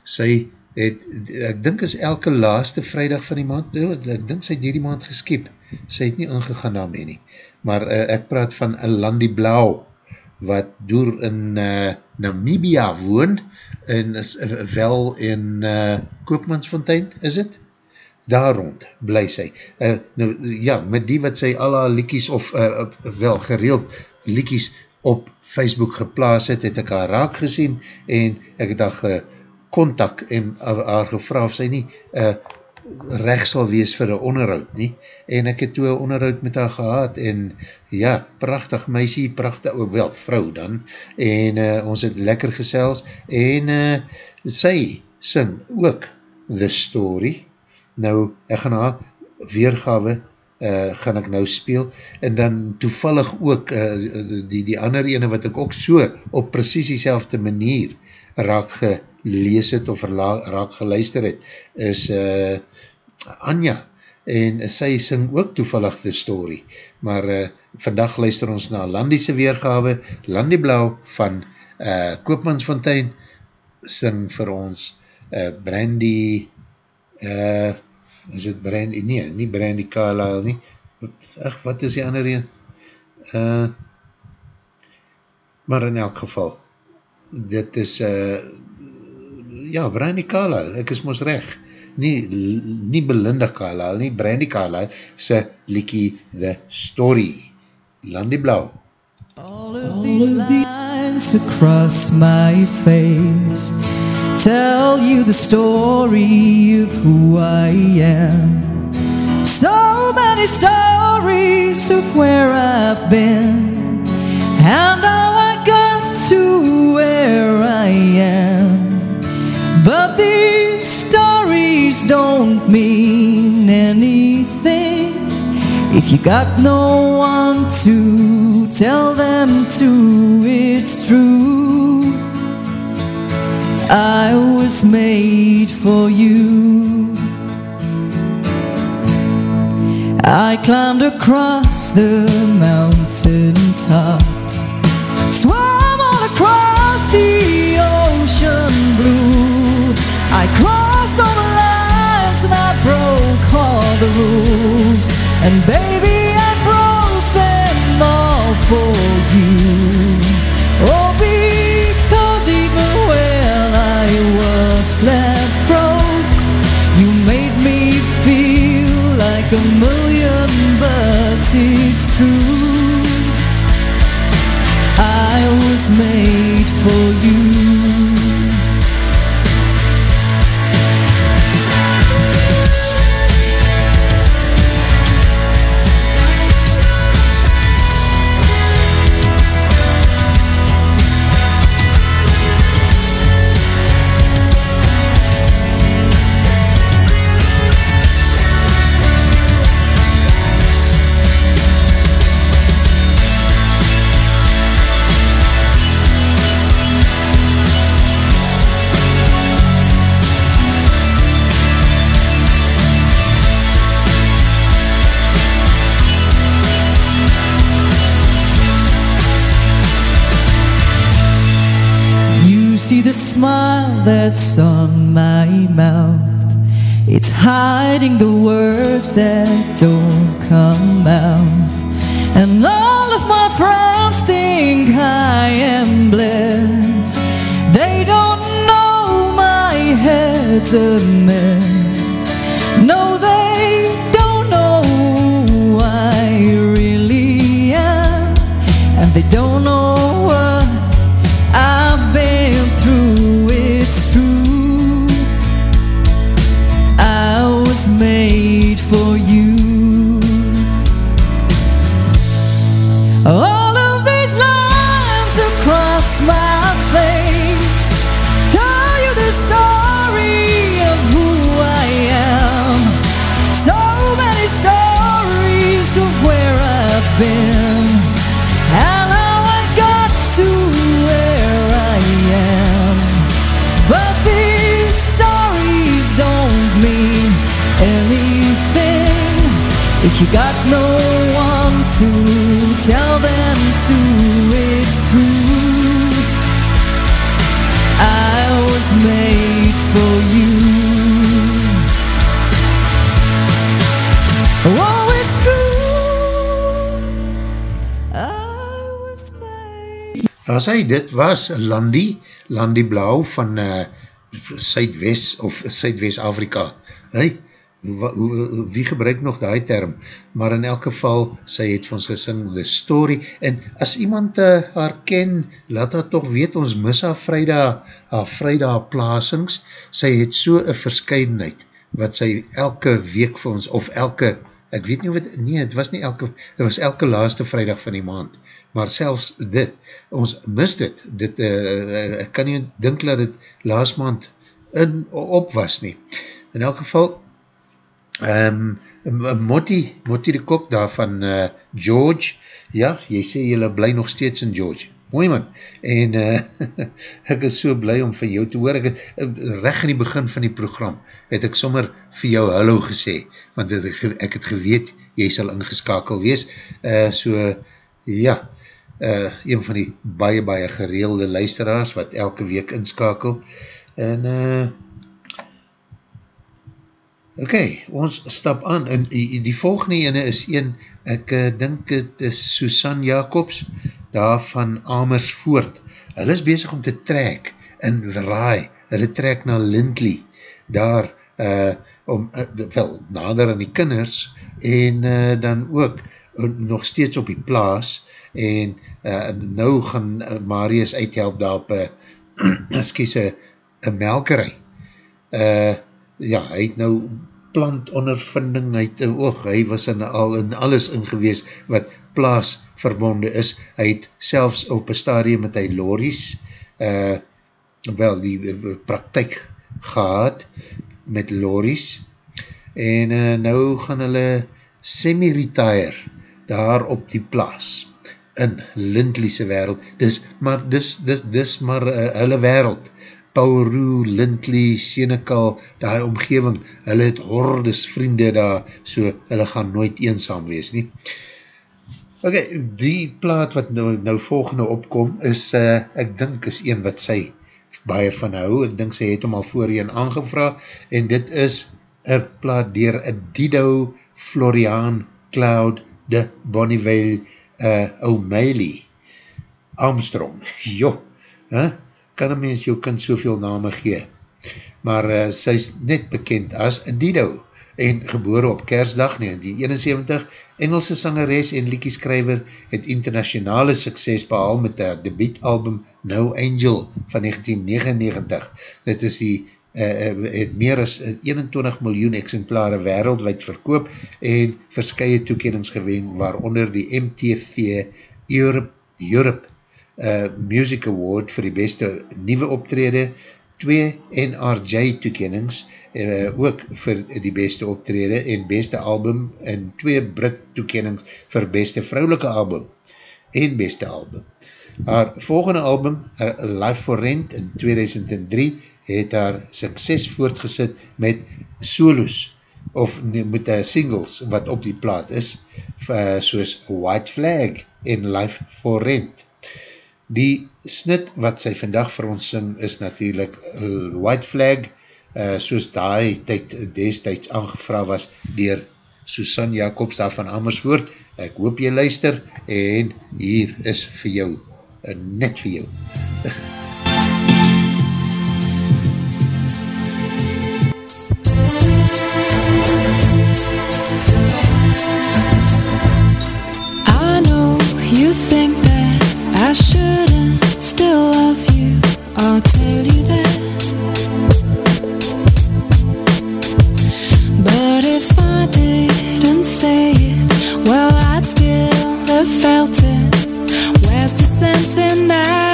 S2: sy het, ek dink is elke laaste vrijdag van die maand, ek dink sy het die maand geskiep, sy het nie ingegaan daarmee nie, maar uh, ek praat van Alandi Blauw, wat door in uh, Namibia woon, en is uh, wel in uh, Koopmansfontein, is het? Daar rond, bly sy. Uh, nou, ja, met die wat sy al haar liekies, of uh, wel gereeld liekies op Facebook geplaas het, het ek haar raak gesien, en ek het haar gecontak en haar gevra of sy nie uh, recht sal wees vir een onderhoud nie, en ek het toe een onderhoud met haar gehad, en ja, prachtig meisie, prachtig, wel, vrou dan, en uh, ons het lekker gesels, en uh, sy sing ook The Story, nou, ek gaan haar weergawe, uh, gaan ek nou speel, en dan toevallig ook, uh, die, die ander ene wat ek ook so, op precies die manier, raak gelees het, of raak geluister het, is, uh, Anja, en sy sing ook toevallig die story, maar uh, vandag luister ons na Landiese weergawe, Landie Blauw van uh, Koopmansfontein, sing vir ons uh, Brandy, uh, is het Brandy, nee, nie Brandy Carlisle nie, ach, wat is die ander een? Uh, maar in elk geval, dit is, uh, ja, Brandy Carlisle, ek is mos recht, nie, nie Belinda Carlisle, nie Brandy Carlisle, sy liekie The Story. Landie Blauw.
S3: All of these lines across my face tell you the story of who I am. So many stories of where I've been and how I got to But these stories don't mean anything if you got no one to tell them to. It's true. I was made for you. I climbed across the mountain tops, swam all across the ocean blue. All the lines and I broke all the rules. And baby, I broke them all for you. Oh, because even when I was flat broke, you made me feel like a million bucks. It's true. I was made for. You was
S2: Landy, Landy Blauw van uh, Suidwest of Suidwest-Afrika. Hey, wa, hoe, wie gebruik nog die term? Maar in elk geval, sy het vir ons gesing The Story, en as iemand uh, haar ken, laat haar toch weet, ons mis haar vrijdag, haar vrijdag plasings, sy het so een verscheidenheid, wat sy elke week vir ons, of elke ek weet nie wat, nee, het was nie elke, het was elke laaste vrijdag van die maand, maar selfs dit, ons mis dit, dit, uh, ek kan nie dink dat het laas maand in, op was nie. In elk geval, um, Motti, Motti de Kok daar van uh, George, ja, jy sê jylle bly nog steeds in George, mooi man, en uh, [laughs] ek is so blij om van jou te hoor, ek het, uh, recht in die begin van die program, het ek sommer vir jou hallo gesê, want het, ek, ek het geweet, jy sal ingeskakel wees, uh, so, ja, uh, een van die baie, baie gereelde luisteraars, wat elke week inskakel, en, uh, ok, ons stap aan, en die, volgende ene is een, ek uh, dink het is Susan Jacobs, daar van Amersfoort, hulle is bezig om te trek, in Verraai, hulle trek na Lindley, daar, uh, om, uh, wel, nader aan die kinders, en uh, dan ook, uh, nog steeds op die plaas, en uh, nou gaan Marius uithelp daar op, [clears throat] uh, skies, een melkerij, uh, ja, hy het nou plant ondervinding, hy het oog, hy was in al in alles ingewees wat plaas verbonde is, hy het selfs op een stadium met hy lories, uh, wel die uh, praktijk gehad met lories, en uh, nou gaan hulle semi-retire daar op die plaas, in Lindleyse wereld, dis maar, dis, dis, dis maar uh, hulle wereld, Paul Roe, Lindley, Senekal, die omgeving, hulle het hordes vriende daar, so hulle gaan nooit eenzaam wees nie. Ok, die plaat wat nou, nou volgende opkom, is, uh, ek dink is een wat sy baie van hou, ek dink sy het hom al voorheen aangevra, en dit is een plaat dier Dido Florian Cloud de Bonneville uh, O'Malley Armstrong, [laughs] jo, huh? Kan een mens jou kind soveel name gee. Maar uh, sy is net bekend as Dido en gebore op Kersdag 1971, Engelse sangeres en liekieskrijver het internationale sukses behaal met haar debietalbum No Angel van 1999. Dit is die uh, het meer as 21 miljoen exemplare wereldwijd verkoop en verskye toekennings gewen waaronder die MTV Europe, Europe uh, Music Award vir die beste nieuwe optrede, twee NRJ toekennings, uh, ook vir die beste optrede en beste album, en twee Brit toekennings vir beste vrouwelike album en beste album. Haar volgende album, Life for Rent in 2003, het haar sukses voortgesit met solos, of met uh, singles wat op die plaat is, uh, soos White Flag en Life for Rent. Die snit wat sy vandag vir ons sing is natuurlijk White Flag, uh, soos die tyd destijds aangevra was dier Susan Jacobs daar van Amersfoort. Ek hoop jy luister en hier is vir jou, uh, net vir jou.
S3: I [laughs] well, I'd still have felt it. Where's the sense in that?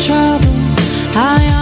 S3: Trouble. I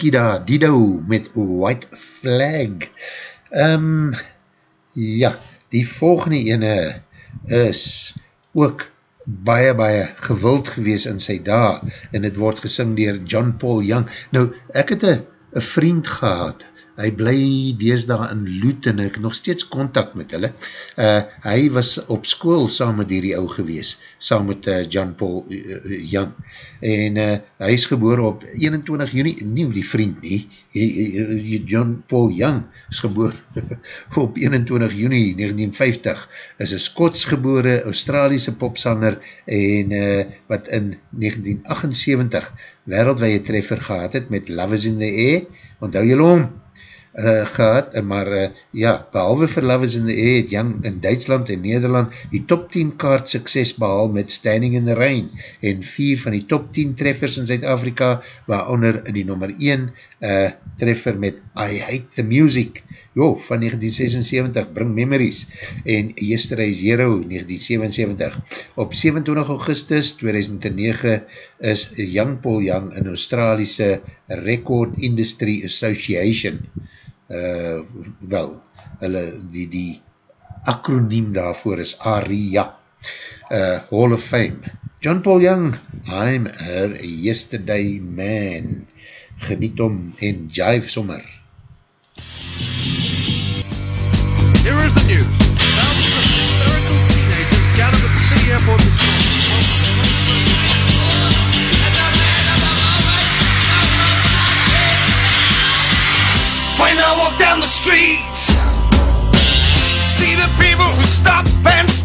S2: liekie daar, Dido met White Flag. Um, ja, die volgende ene is ook baie, baie gewild gewees in sy dag en het word gesing dier John Paul Young. Nou, ek het een vriend gehad, hy bly deesdaag in Loet en ek nog steeds contact met hulle. Uh, hy was op school saam met hierdie ou gewees, saam met uh, John Paul uh, Young. En uh, hy is geboor op 21 juni, nie die vriend nie, John Paul Young is geboor [laughs] op 21 juni 1950, is een Skots gebore Australiese popsanger en uh, wat in 1978 wereldwee treffer gehad het met Love is in the Air, onthou jylle om? Uh, gehad, maar uh, ja, behalwe vir Love is in the Air het Young in Duitsland en Nederland die top 10 kaart sukses behal met Standing in the Rain en vier van die top 10 treffers in Zuid-Afrika, waaronder die nummer 1 uh, treffer met I Hate the Music, jo, van 1976, Bring Memories, en Yesterday Zero, 1977. Op 27 augustus 2009 is Young Paul Young in Australiese Record Industry Association, uh, wel, hulle, die, die acroniem daarvoor is ARIA, uh, Hall of Fame. John Paul Young, I'm a yesterday man. Geniet om en jive sommer.
S14: Here is the news. Thousands of hysterical teenagers gathered at the city airport this morning.
S4: Streets, see the people who stop and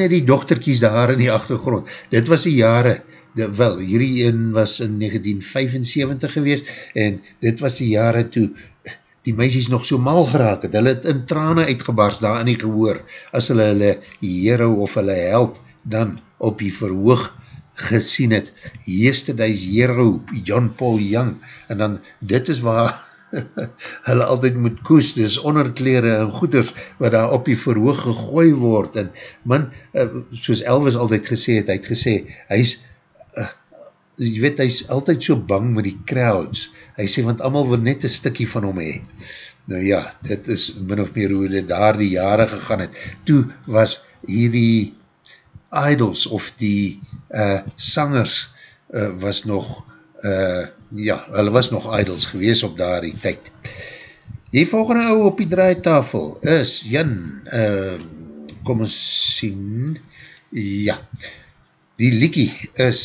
S2: net die dochterkies daar in die achtergrond. Dit was die jare, de, wel, hierdie een was in 1975 gewees, en dit was die jare toe die meisies nog so mal geraak het. Hulle het in trane uitgebars daar in die gehoor, as hulle hulle hero of hulle held dan op die verhoog gesien het. Yesterday's hero, John Paul Young, en dan, dit is waar [laughs] hulle altyd moet koes, dis onderklere en goeders wat daar op die verhoog gegooi word, en man, uh, soos Elvis altyd gesê het, hy het gesê, hy is, uh, jy weet, hy is altyd so bang met die crowds, hy sê, want allemaal wil net een stikkie van hom hee. Nou ja, dit is min of meer hoe dit daar die jare gegaan het. Toe was hierdie idols of die uh, sangers uh, was nog uh, ja, hulle was nog idols gewees op daar die tyd. Die volgende ou op die draaitafel is Jan, uh, kom ons sien, ja, die liekie is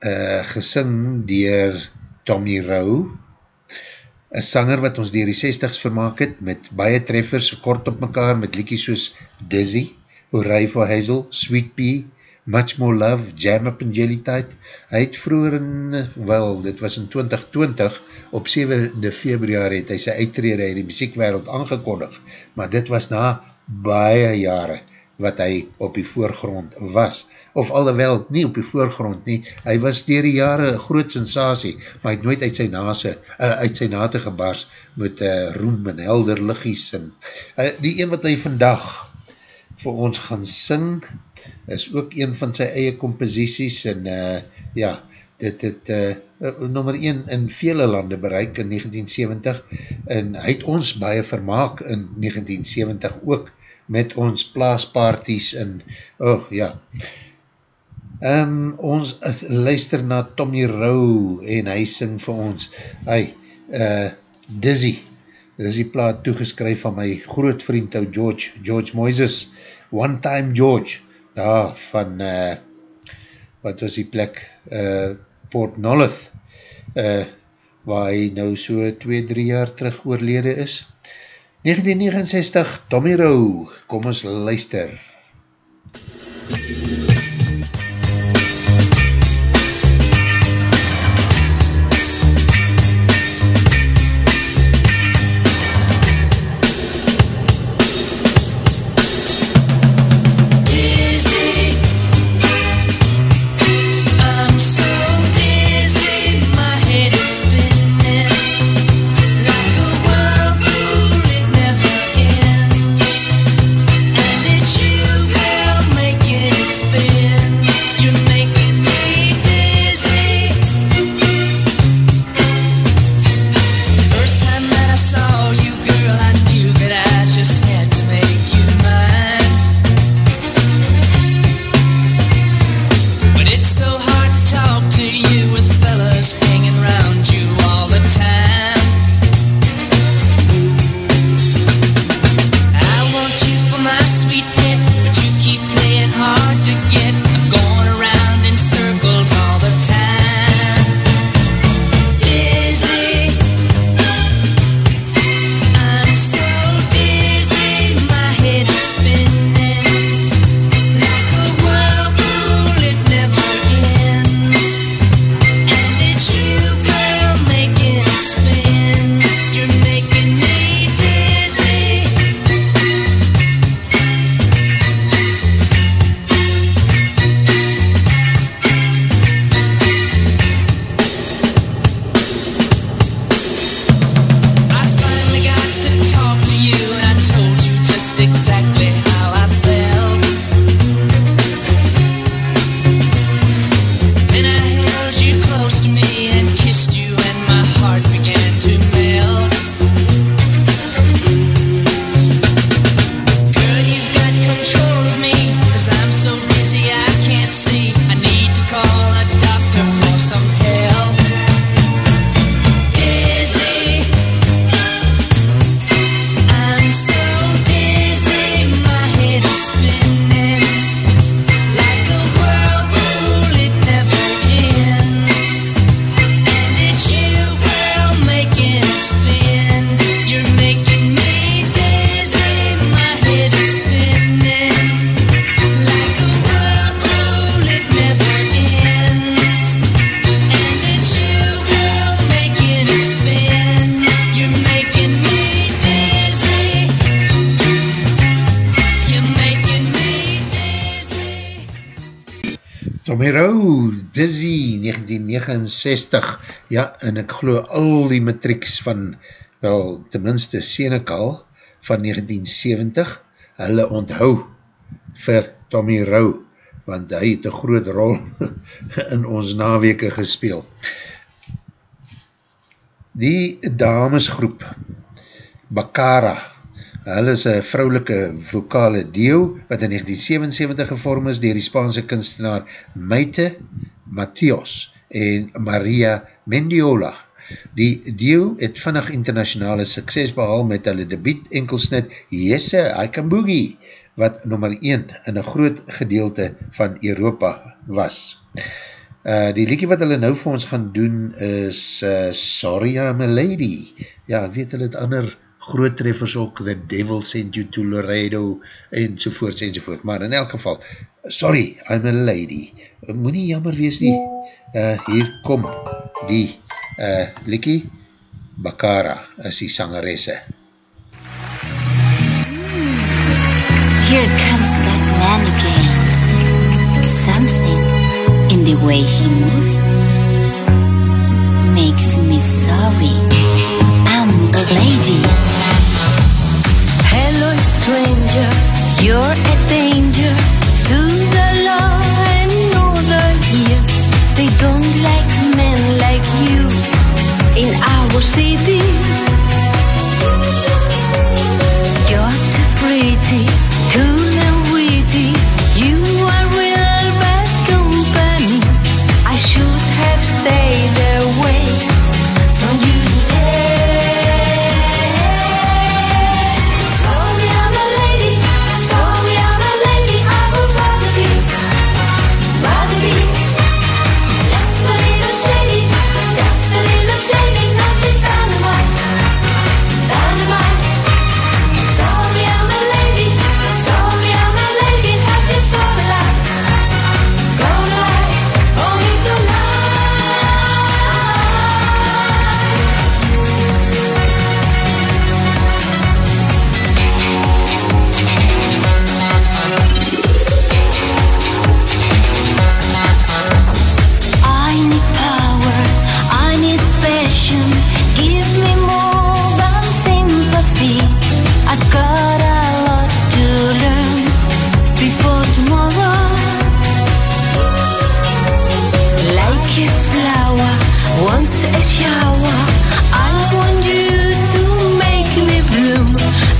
S2: uh, gesing dier Tommy Rowe, een sanger wat ons dier die 60s vermaak het, met baie treffers kort op mekaar, met liekies soos Dizzy, Hooray for Hazel, Sweet Pea, Much More Love, Jam Up in Jelly Tide. Hy het vroeger in, wel, dit was in 2020, op 7 februari het hy sy uittrede in die muziekwereld aangekondig, maar dit was na baie jare wat hy op die voorgrond was, of alhoewel nie op die voorgrond nie, hy was dier die jare groot sensatie, maar hy het nooit uit sy, nase, uh, uit sy nate gebars met uh, roem en helder liggies en uh, die een wat hy vandag vir ons gaan sing, is ook een van sy eie composities en uh, ja, dit het uh, nummer 1 in vele lande bereik in 1970 en hy het ons baie vermaak in 1970 ook met ons plaasparties en, oh ja, um, ons luister na Tommy Rowe en hy sing vir ons, hy, uh, Dizzy, dit is die plaat toegeskryf van my groot vriend ou George, George Moises, One Time George, daar van, uh, wat was die plek, uh, Port Nolloth, uh, waar hy nou so 2-3 jaar terug oorlede is. 1969, Tommy Rowe, kom ons luister.
S15: Dizzy,
S2: 1969, ja, en ek glo al die matrieks van, wel, tenminste Senekal, van 1970, hulle onthou vir Tommy Rowe, want hy het een groot rol [laughs] in ons naweke gespeel. Die damesgroep, Bakara, hulle is een vrouwelike vokale deel, wat in 1977 gevorm is dier die Spaanse kunstenaar Meite Matthios en Maria Mendiola. Die deel het vannig internationale sukses behal met hulle debiet enkelsnit Jesse, I Can Boogie, wat nummer 1 in een groot gedeelte van Europa was. Uh, die liedje wat hulle nou vir ons gaan doen is uh, Sorry I'm a Lady. Ja, ek weet hulle het ander groot treffers ook, The Devil Sent You to Laredo, enzovoorts, enzovoort. Maar in elk geval, Sorry I'm a Lady. Moet nie jammer wees nie. Uh, hier kom die uh, liedje. Bakara is die sangeresse.
S1: Here comes that man again. Something in the way he moves makes me sorry. I'm a lady. Hello, stranger. You're a danger to the law here. They don't like men like you in our city. You're too pretty, cool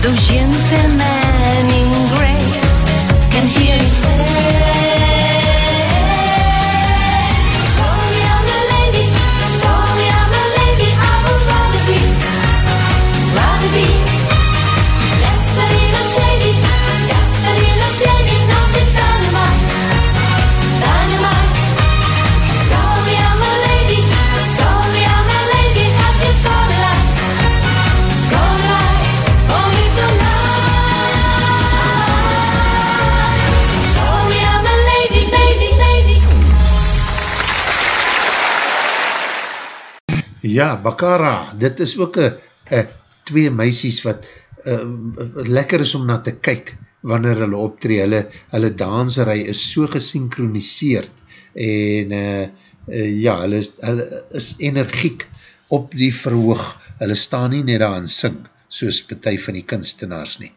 S1: Those gentlemen
S2: Ja, Bakara, dit is ook een, een twee meisies wat uh, lekker is om na te kyk wanneer hulle optree. Hulle, hulle danserij is so gesynchroniseerd en uh, uh, ja, hulle is, hulle is energiek op die verhoog. Hulle staan nie net daar en sing, soos partij van die kunstenaars nie.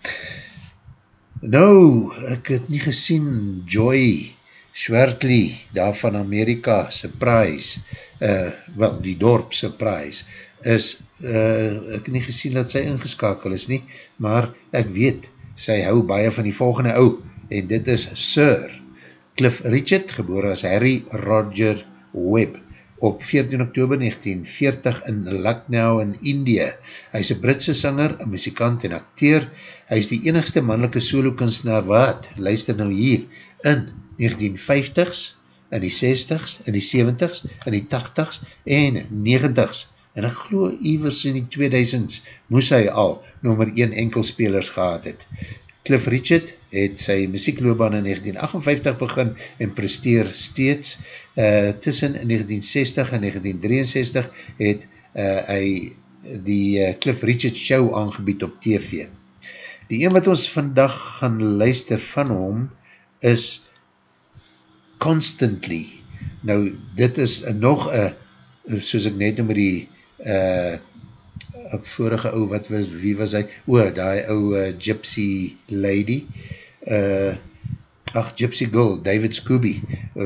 S2: Nou, ek het nie gesien Joy Schwertley, daar van Amerika, Surprise, uh, wel, die dorp Surprise, is, uh, ek nie gesien dat sy ingeskakel is nie, maar ek weet, sy hou baie van die volgende ou, en dit is Sir Cliff Richard, geboren as Harry Roger Webb, op 14 oktober 1940 in Lucknow in India. Hy is een Britse sanger, een muzikant en acteur. Hy is die enigste mannelike solo kunstenaar wat, luister nou hier, in 1950s, in die 60s, in die 70s, in die 80s en 90s. En ek geloof, evers in die 2000s moes hy al nummer 1 enkelspelers gehad het. Cliff Richard het sy muziekloobaan in 1958 begin en presteer steeds. Uh, tussen 1960 en 1963 het uh, hy die uh, Cliff Richard show aangebied op TV. Die een wat ons vandag gaan luister van hom is Constantly. Nou, dit is nog een, soos ek net met die uh, vorige ou, wat was, wie was hy? O, die ou uh, Gypsy Lady, uh, ach, Gypsy Girl, David Scooby,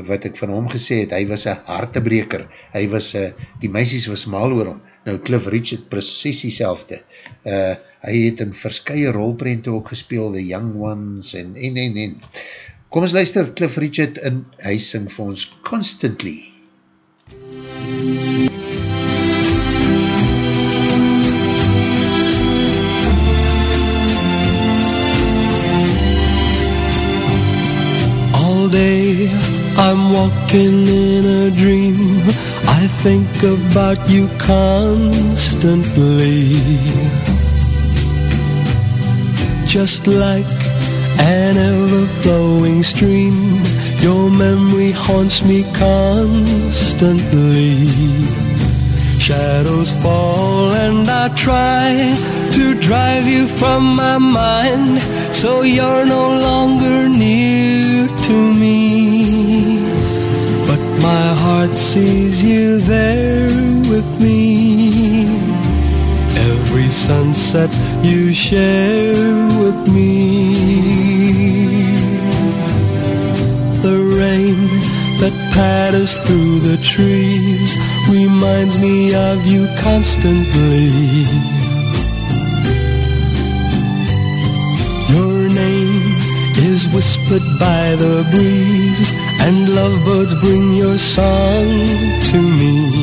S2: wat ek van hom gesê het, hy was een hartebreker, hy was, uh, die meisies was mal oor hom, nou Cliff Richard precies die selfde, uh, hy het in verskye rolprente ook gespeel, The Young Ones, en en en en, kom ons luister, Cliff Richard, en hy sing vir ons Constantly.
S7: All day I'm walking in a dream. I think about you constantly. Just like an ever flowing stream, your memory haunts me constantly. Shadows fall and I try to drive you from my mind so you're no longer near to me. But my heart sees you there with me. Sunset you share with me. The rain that patters through the trees reminds me of you constantly. Your name is whispered by the breeze, and lovebirds bring your song to me.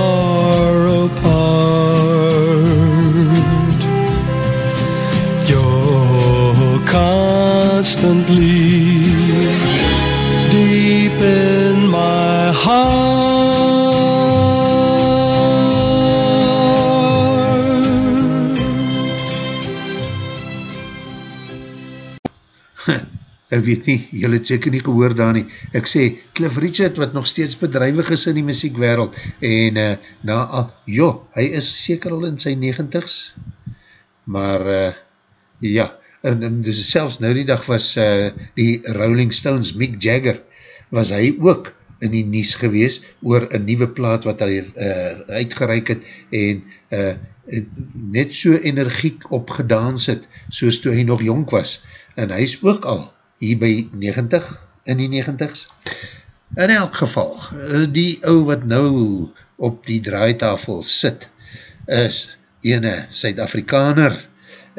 S7: constantly deep in my heart. [laughs]
S2: ek weet nie, jylle het seker nie gehoor daar nie, ek sê, Cliff Richard, wat nog steeds bedrijwig is in die muziekwereld, en uh, na al, jo, hy is seker al in sy negentigs, maar, uh, ja, en, en dus selfs nou die dag was uh, die Rolling Stones, Mick Jagger, was hy ook in die nies gewees, oor een nieuwe plaat wat hy uh, uitgereik het, en uh, net so energiek opgedans het, soos toe hy nog jong was, en hy is ook al hier by 90, in die 90s. In elk geval, die ou wat nou op die draaitafel sit, is ene Suid-Afrikaner,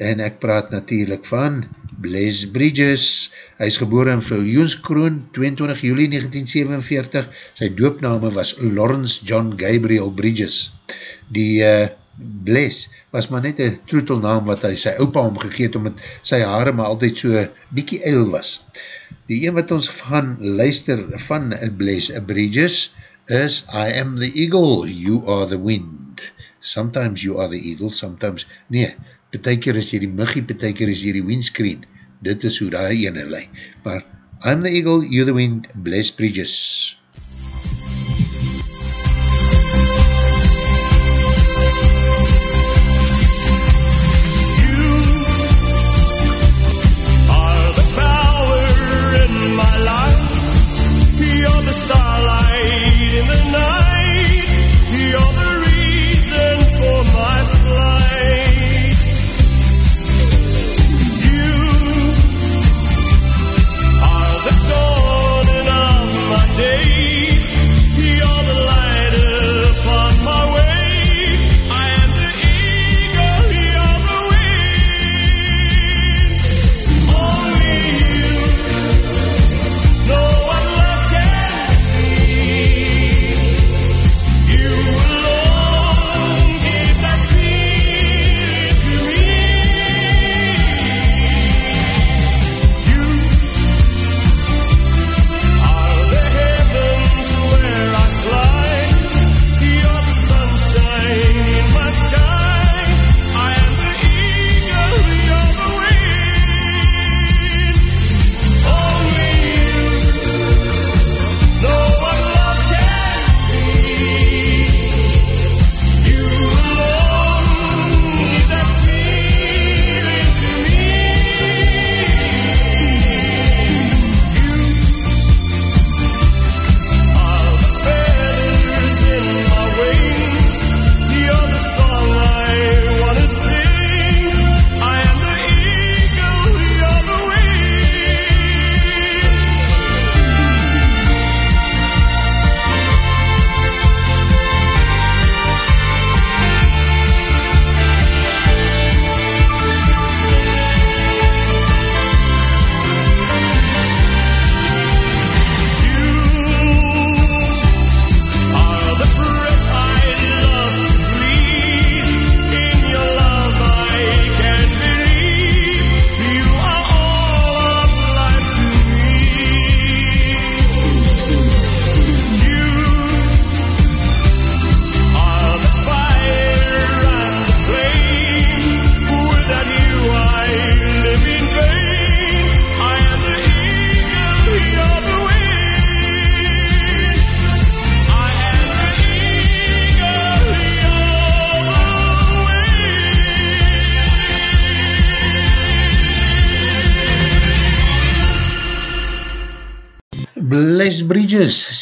S2: en ek praat natuurlijk van Blaise Bridges, hy is geboren in Viljoenskroon, 22 juli 1947, sy doopname was Lawrence John Gabriel Bridges. Die uh, Blaise was maar net een troetelnaam wat hy sy opa omgegeet, omdat sy haare maar altyd so bykie eil was. Die een wat ons gaan luister van Blaise Bridges is I am the eagle, you are the wind. Sometimes you are the eagle, sometimes, nee, beteker is jy die muggie, beteker is jy die windscreen. Dit is hoe die ene lei. Maar I am the eagle, you the wind, Blaise Bridges.
S8: are the power in my life. You're the starlight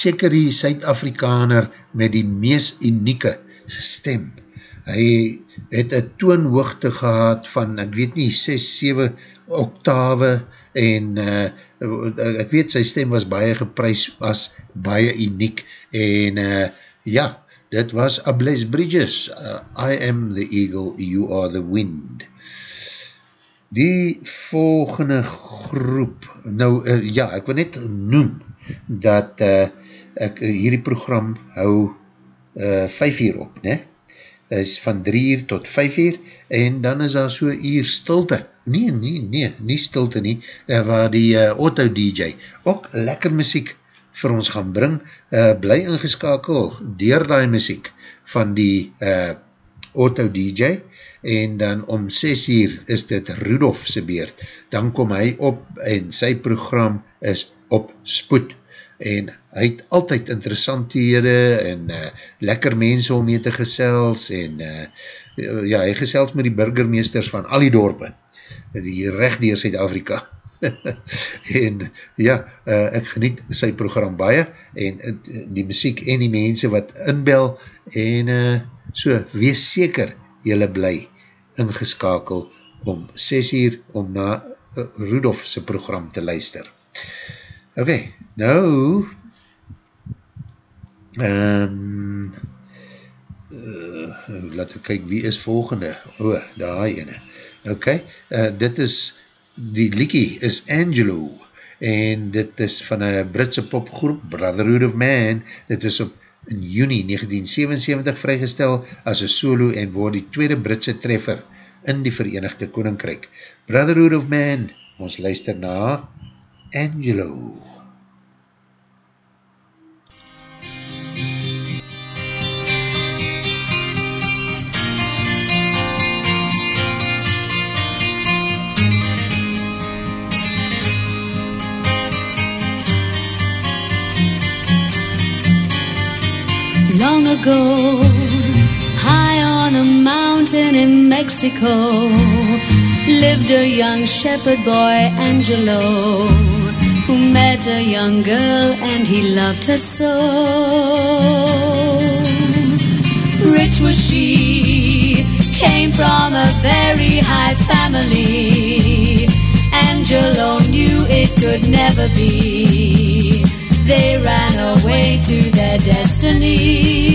S2: seker die Suid-Afrikaner met die mees unieke stem. Hy het een toonhoogte gehad van, ek weet nie, 6, 7 octave en uh, ek weet sy stem was baie geprys as baie uniek en uh, ja, dit was a Blaise Bridges, uh, I am the eagle, you are the wind. Die volgende groep, nou uh, ja, ek wil net noem dat uh, ek uh, hierdie program hou uh, 5 uur op, ne? is van 3 uur tot 5 uur en dan is daar so uur stilte. Nee, nee, nee, nie stilte nie, uh, waar die uh, auto DJ ook lekker muziek vir ons gaan bring, uh, bly ingeskakel dier die muziek van die uh, auto DJ en dan om 6 uur is dit Rudolf se beurt, dan kom hy op en sy program is op spoed en hy het altyd interessanthede en uh, lekker mense om mee te gesels en uh, ja, hy gesels met die burgermeesters van al die dorpe, die recht dier Zuid-Afrika [laughs] en ja, uh, ek geniet sy program baie en uh, die muziek en die mense wat inbel en uh, so, wees seker jylle bly ingeskakel om 6 uur om na uh, Rudolf sy program te luister. Ok, nou um, uh, laat ek kyk wie is volgende, o, oh, daar ene. Ok, uh, dit is die liekie is Angelo en dit is van een Britse popgroep Brotherhood of Man, dit is op in juni 1977 vrygestel as een solo en word die tweede Britse treffer in die Verenigde Koninkryk. Brotherhood of Man, ons luister na Angelo.
S1: Long ago, high on a mountain in Mexico, lived a young shepherd boy, Angelo, who met a young girl and he loved her so. Rich was she, came from a very high family. Angelo knew it could never be. They ran away to their destiny.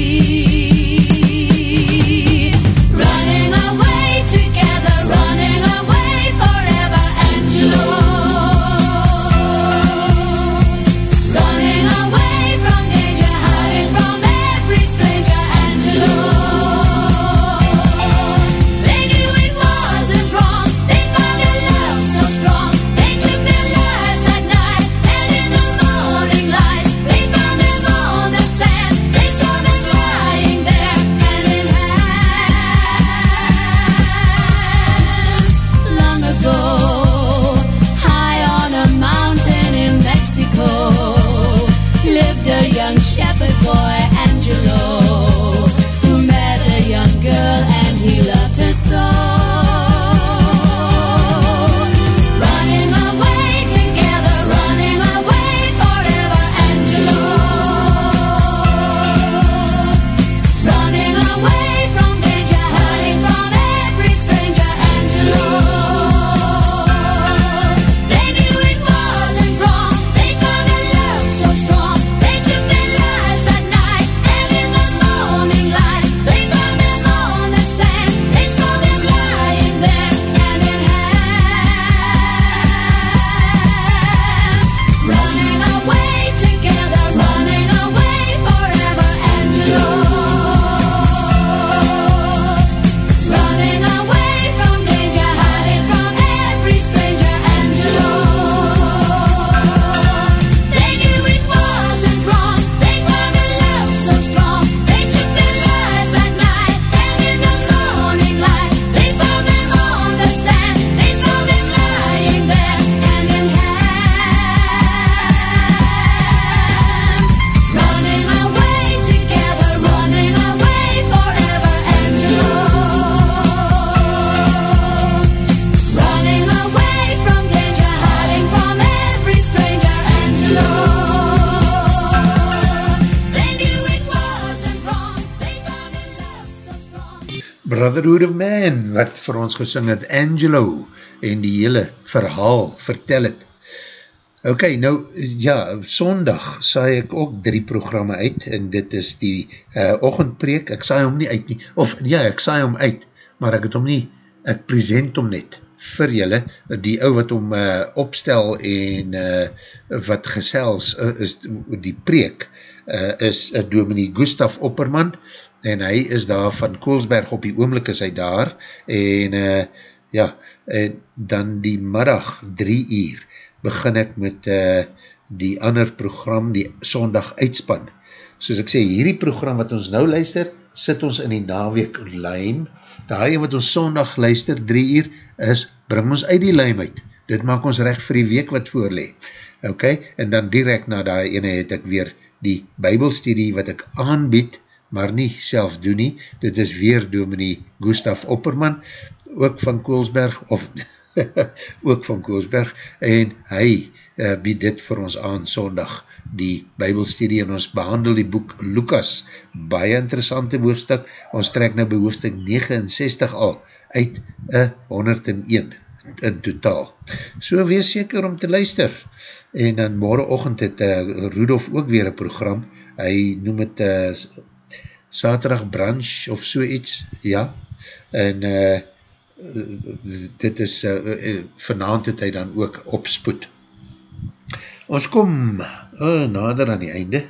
S2: Vir ons gesing het, Angelo, en die hele verhaal vertel het. Ok, nou, ja, sondag saai ek ook drie programme uit, en dit is die uh, ochendpreek, ek saai hom nie uit nie, of ja, ek saai hom uit, maar ek het hom nie, ek present hom net vir julle, die ou wat hom uh, opstel en uh, wat gesels uh, is die preek, uh, is uh, dominee Gustaf Opperman, en hy is daar van Koolsberg op die oomlik is hy daar, en uh, ja, en dan die middag, drie uur, begin ek met uh, die ander program, die sondag uitspan. Soos ek sê, hierdie program wat ons nou luister, sit ons in die naweek lijm, daar wat ons sondag luister, drie uur, is, bring ons uit die lijm uit. Dit maak ons recht vir die week wat voorlee. Ok, en dan direct na die ene het ek weer die bybelstudie wat ek aanbied, maar nie self doen nie. Dit is weer dominee Gustaf Opperman, ook van Koolsberg, of [laughs] ook van Koolsberg, en hy uh, bied dit vir ons aan sondag, die bybelstudie, en ons behandel die boek Lukas, baie interessante hoofdstuk, ons trek nou by hoofdstuk 69 al, uit 101 in totaal. So wees seker om te luister, en dan morgenochtend het uh, Rudolf ook weer een program, hy noem het uh, Saterdag Branch of so iets, ja, en uh, dit is, uh, vanavond het hy dan ook opspoed. Ons kom uh, nader aan die einde,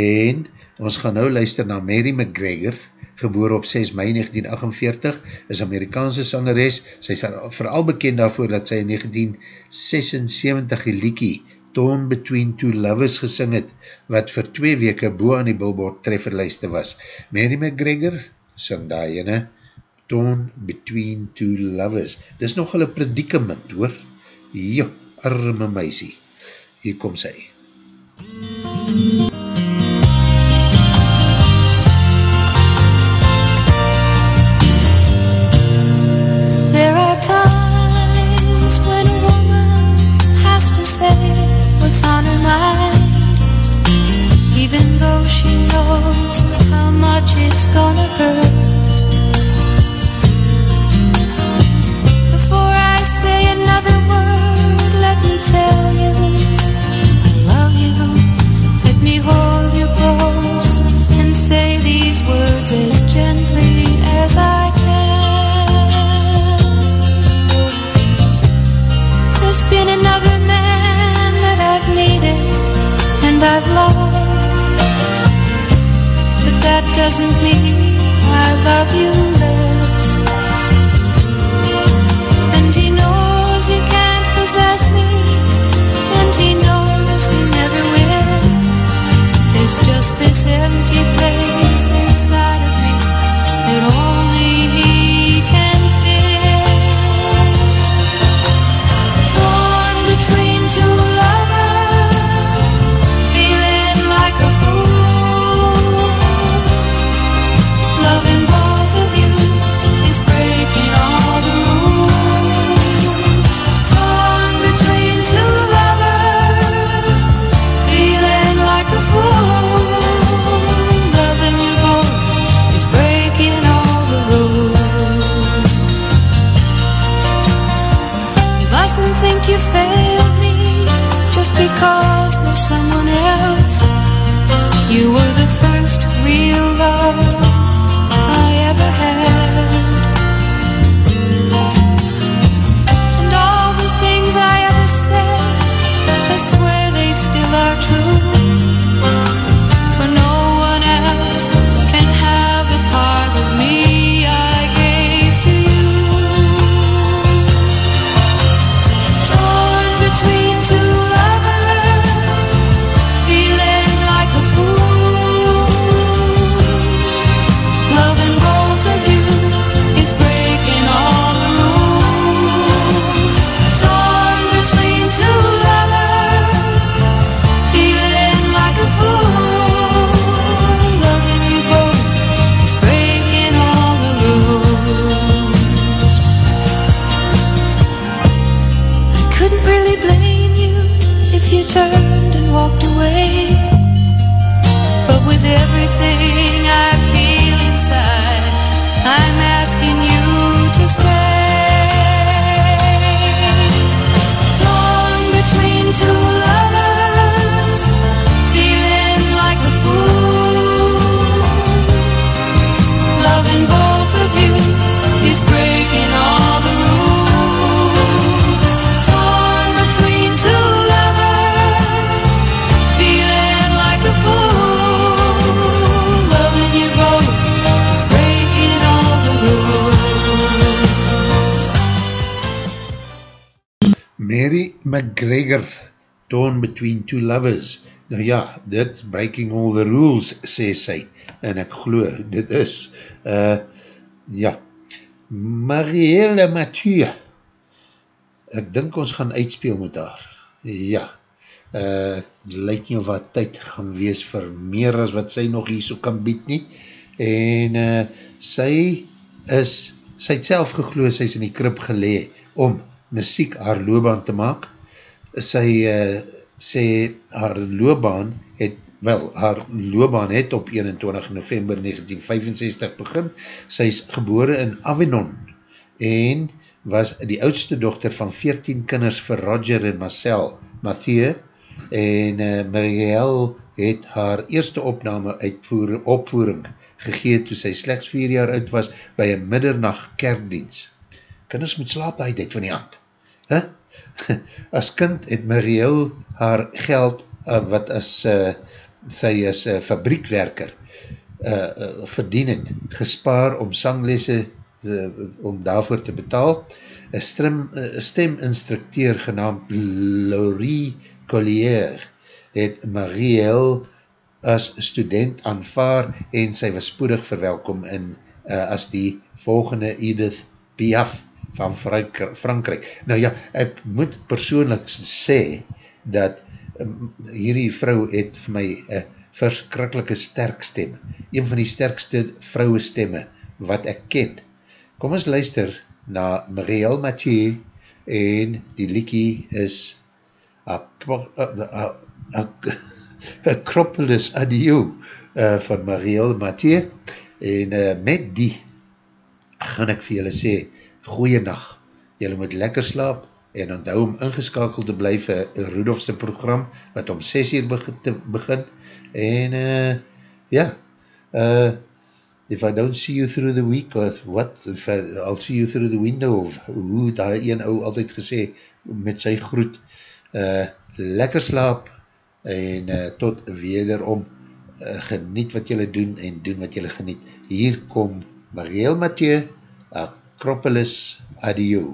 S2: en ons gaan nou luister na Mary McGregor, geboor op 6 mei 1948, is Amerikaanse sangeres, sy is vooral bekend daarvoor dat sy in 1976 die liekie Torn Between Two Lovers gesing het, wat vir twee weke boe aan die billboard trefferlijste was. Mary McGregor sing daar ene, Torn Between Two Lovers. Dis nog hulle predikament hoor. Jo, arme meisie. Hier kom sy.
S3: There much it's gonna hurt. Doesn't mean I love you less. And he knows he can't possess me, and he knows he never will. There's just this empty place Between Two Lovers.
S2: Nou ja, dit breaking all the rules, sê sy, en ek glo, dit is, uh, ja, Marielle Mathieu, ek dink ons gaan uitspeel met haar, ja, uh, lyk nie of wat tyd gaan wees vir meer as wat sy nog hier so kan bied nie, en uh, sy is, sy het self gegloos, sy is in die krib gelee, om muziek haar loopbaan te maak, sy uh, sê haar loopbaan het, wel, haar loopbaan het op 21 november 1965 begin. Sy is gebore in Avinon en was die oudste dochter van 14 kinders vir Roger en Marcel Mathieu en uh, Marielle het haar eerste opname uitvoering, opvoering gegeen toe sy slechts 4 jaar oud was by een middernacht kerkdienst. Kinders moet slaap die tijd van die hand. Huh? [laughs] As kind het Marielle haar geld, uh, wat as uh, sy as uh, fabriekwerker uh, uh, verdien het, gespaar om sanglese uh, om daarvoor te betaal. Een stem, uh, steminstructeur genaamd Laurie Collier het Marielle as student aanvaar en sy was spoedig verwelkom in uh, as die volgende Edith Piaf van Frank Frankrijk. Nou ja, ek moet persoonlik sê dat um, hierdie vrou het vir my een verskrikkelike sterk stem. Een van die sterkste vrouwe stemme wat ek ken. Kom ons luister na Marielle Mathieu en die liekie is Acropolis Adieu uh, van Marielle Mathieu en uh, met die gaan ek vir julle sê goeie nacht, julle moet lekker slaap en onthou om ingeskakeld te bly vir Rudolfse program wat om 6 uur begin, te begin. En uh, ja uh, if I don't see you through the week or what, if I, I'll see you through the window of hoe daar een ou altyd gesê met sy groet uh, lekker slaap en uh, tot wederom uh, geniet wat julle doen en doen wat julle geniet. Hier kom Marielle Mathieu Acropolis Adieu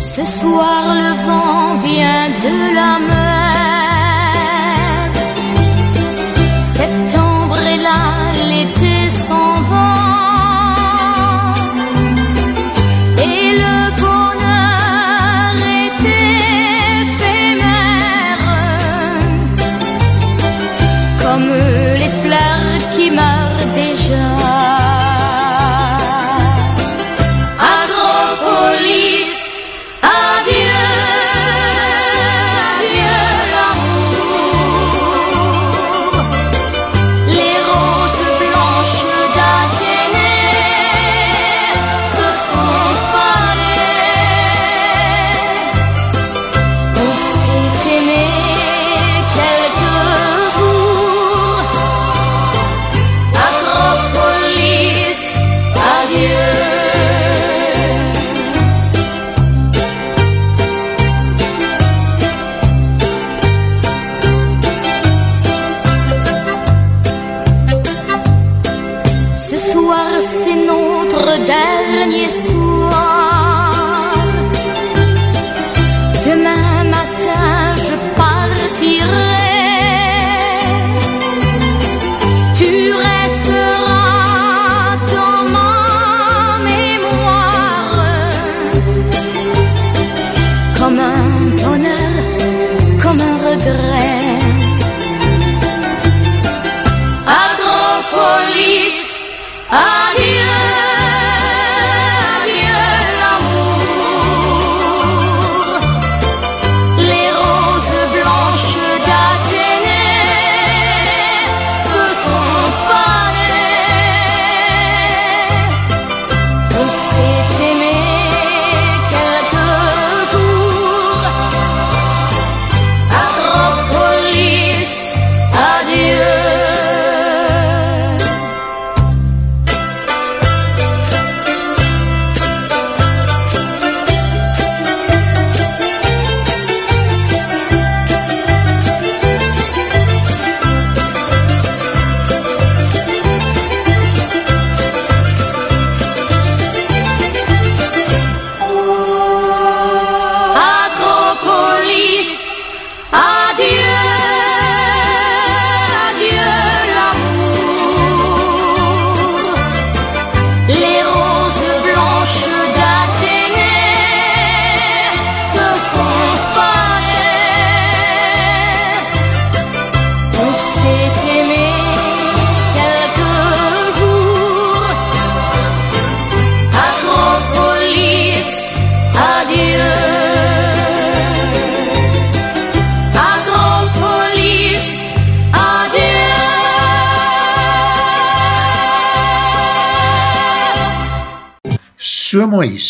S15: Ce soir le vent vient de la mer.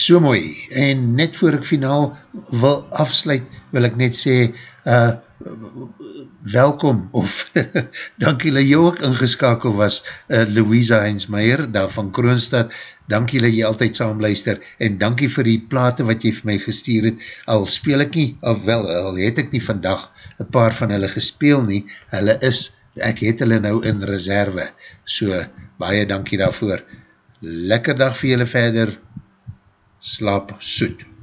S2: So mooi. En net voor ek finaal wil afsluit, wil ek net sê, uh, welkom, of [laughs] dankie dat jy ook ingeskakel was, uh, Louisa Heinzmeier, daar van Kroonstad, dankie dat jy altyd saam luister, en dankie vir die plate wat jy vir my gestuur het, al speel ek nie, of wel, al het ek nie vandag een paar van hulle gespeel nie, hulle is, ek het hulle nou in reserve, so, baie dankie daarvoor, lekker dag vir julle verder, slaap soet.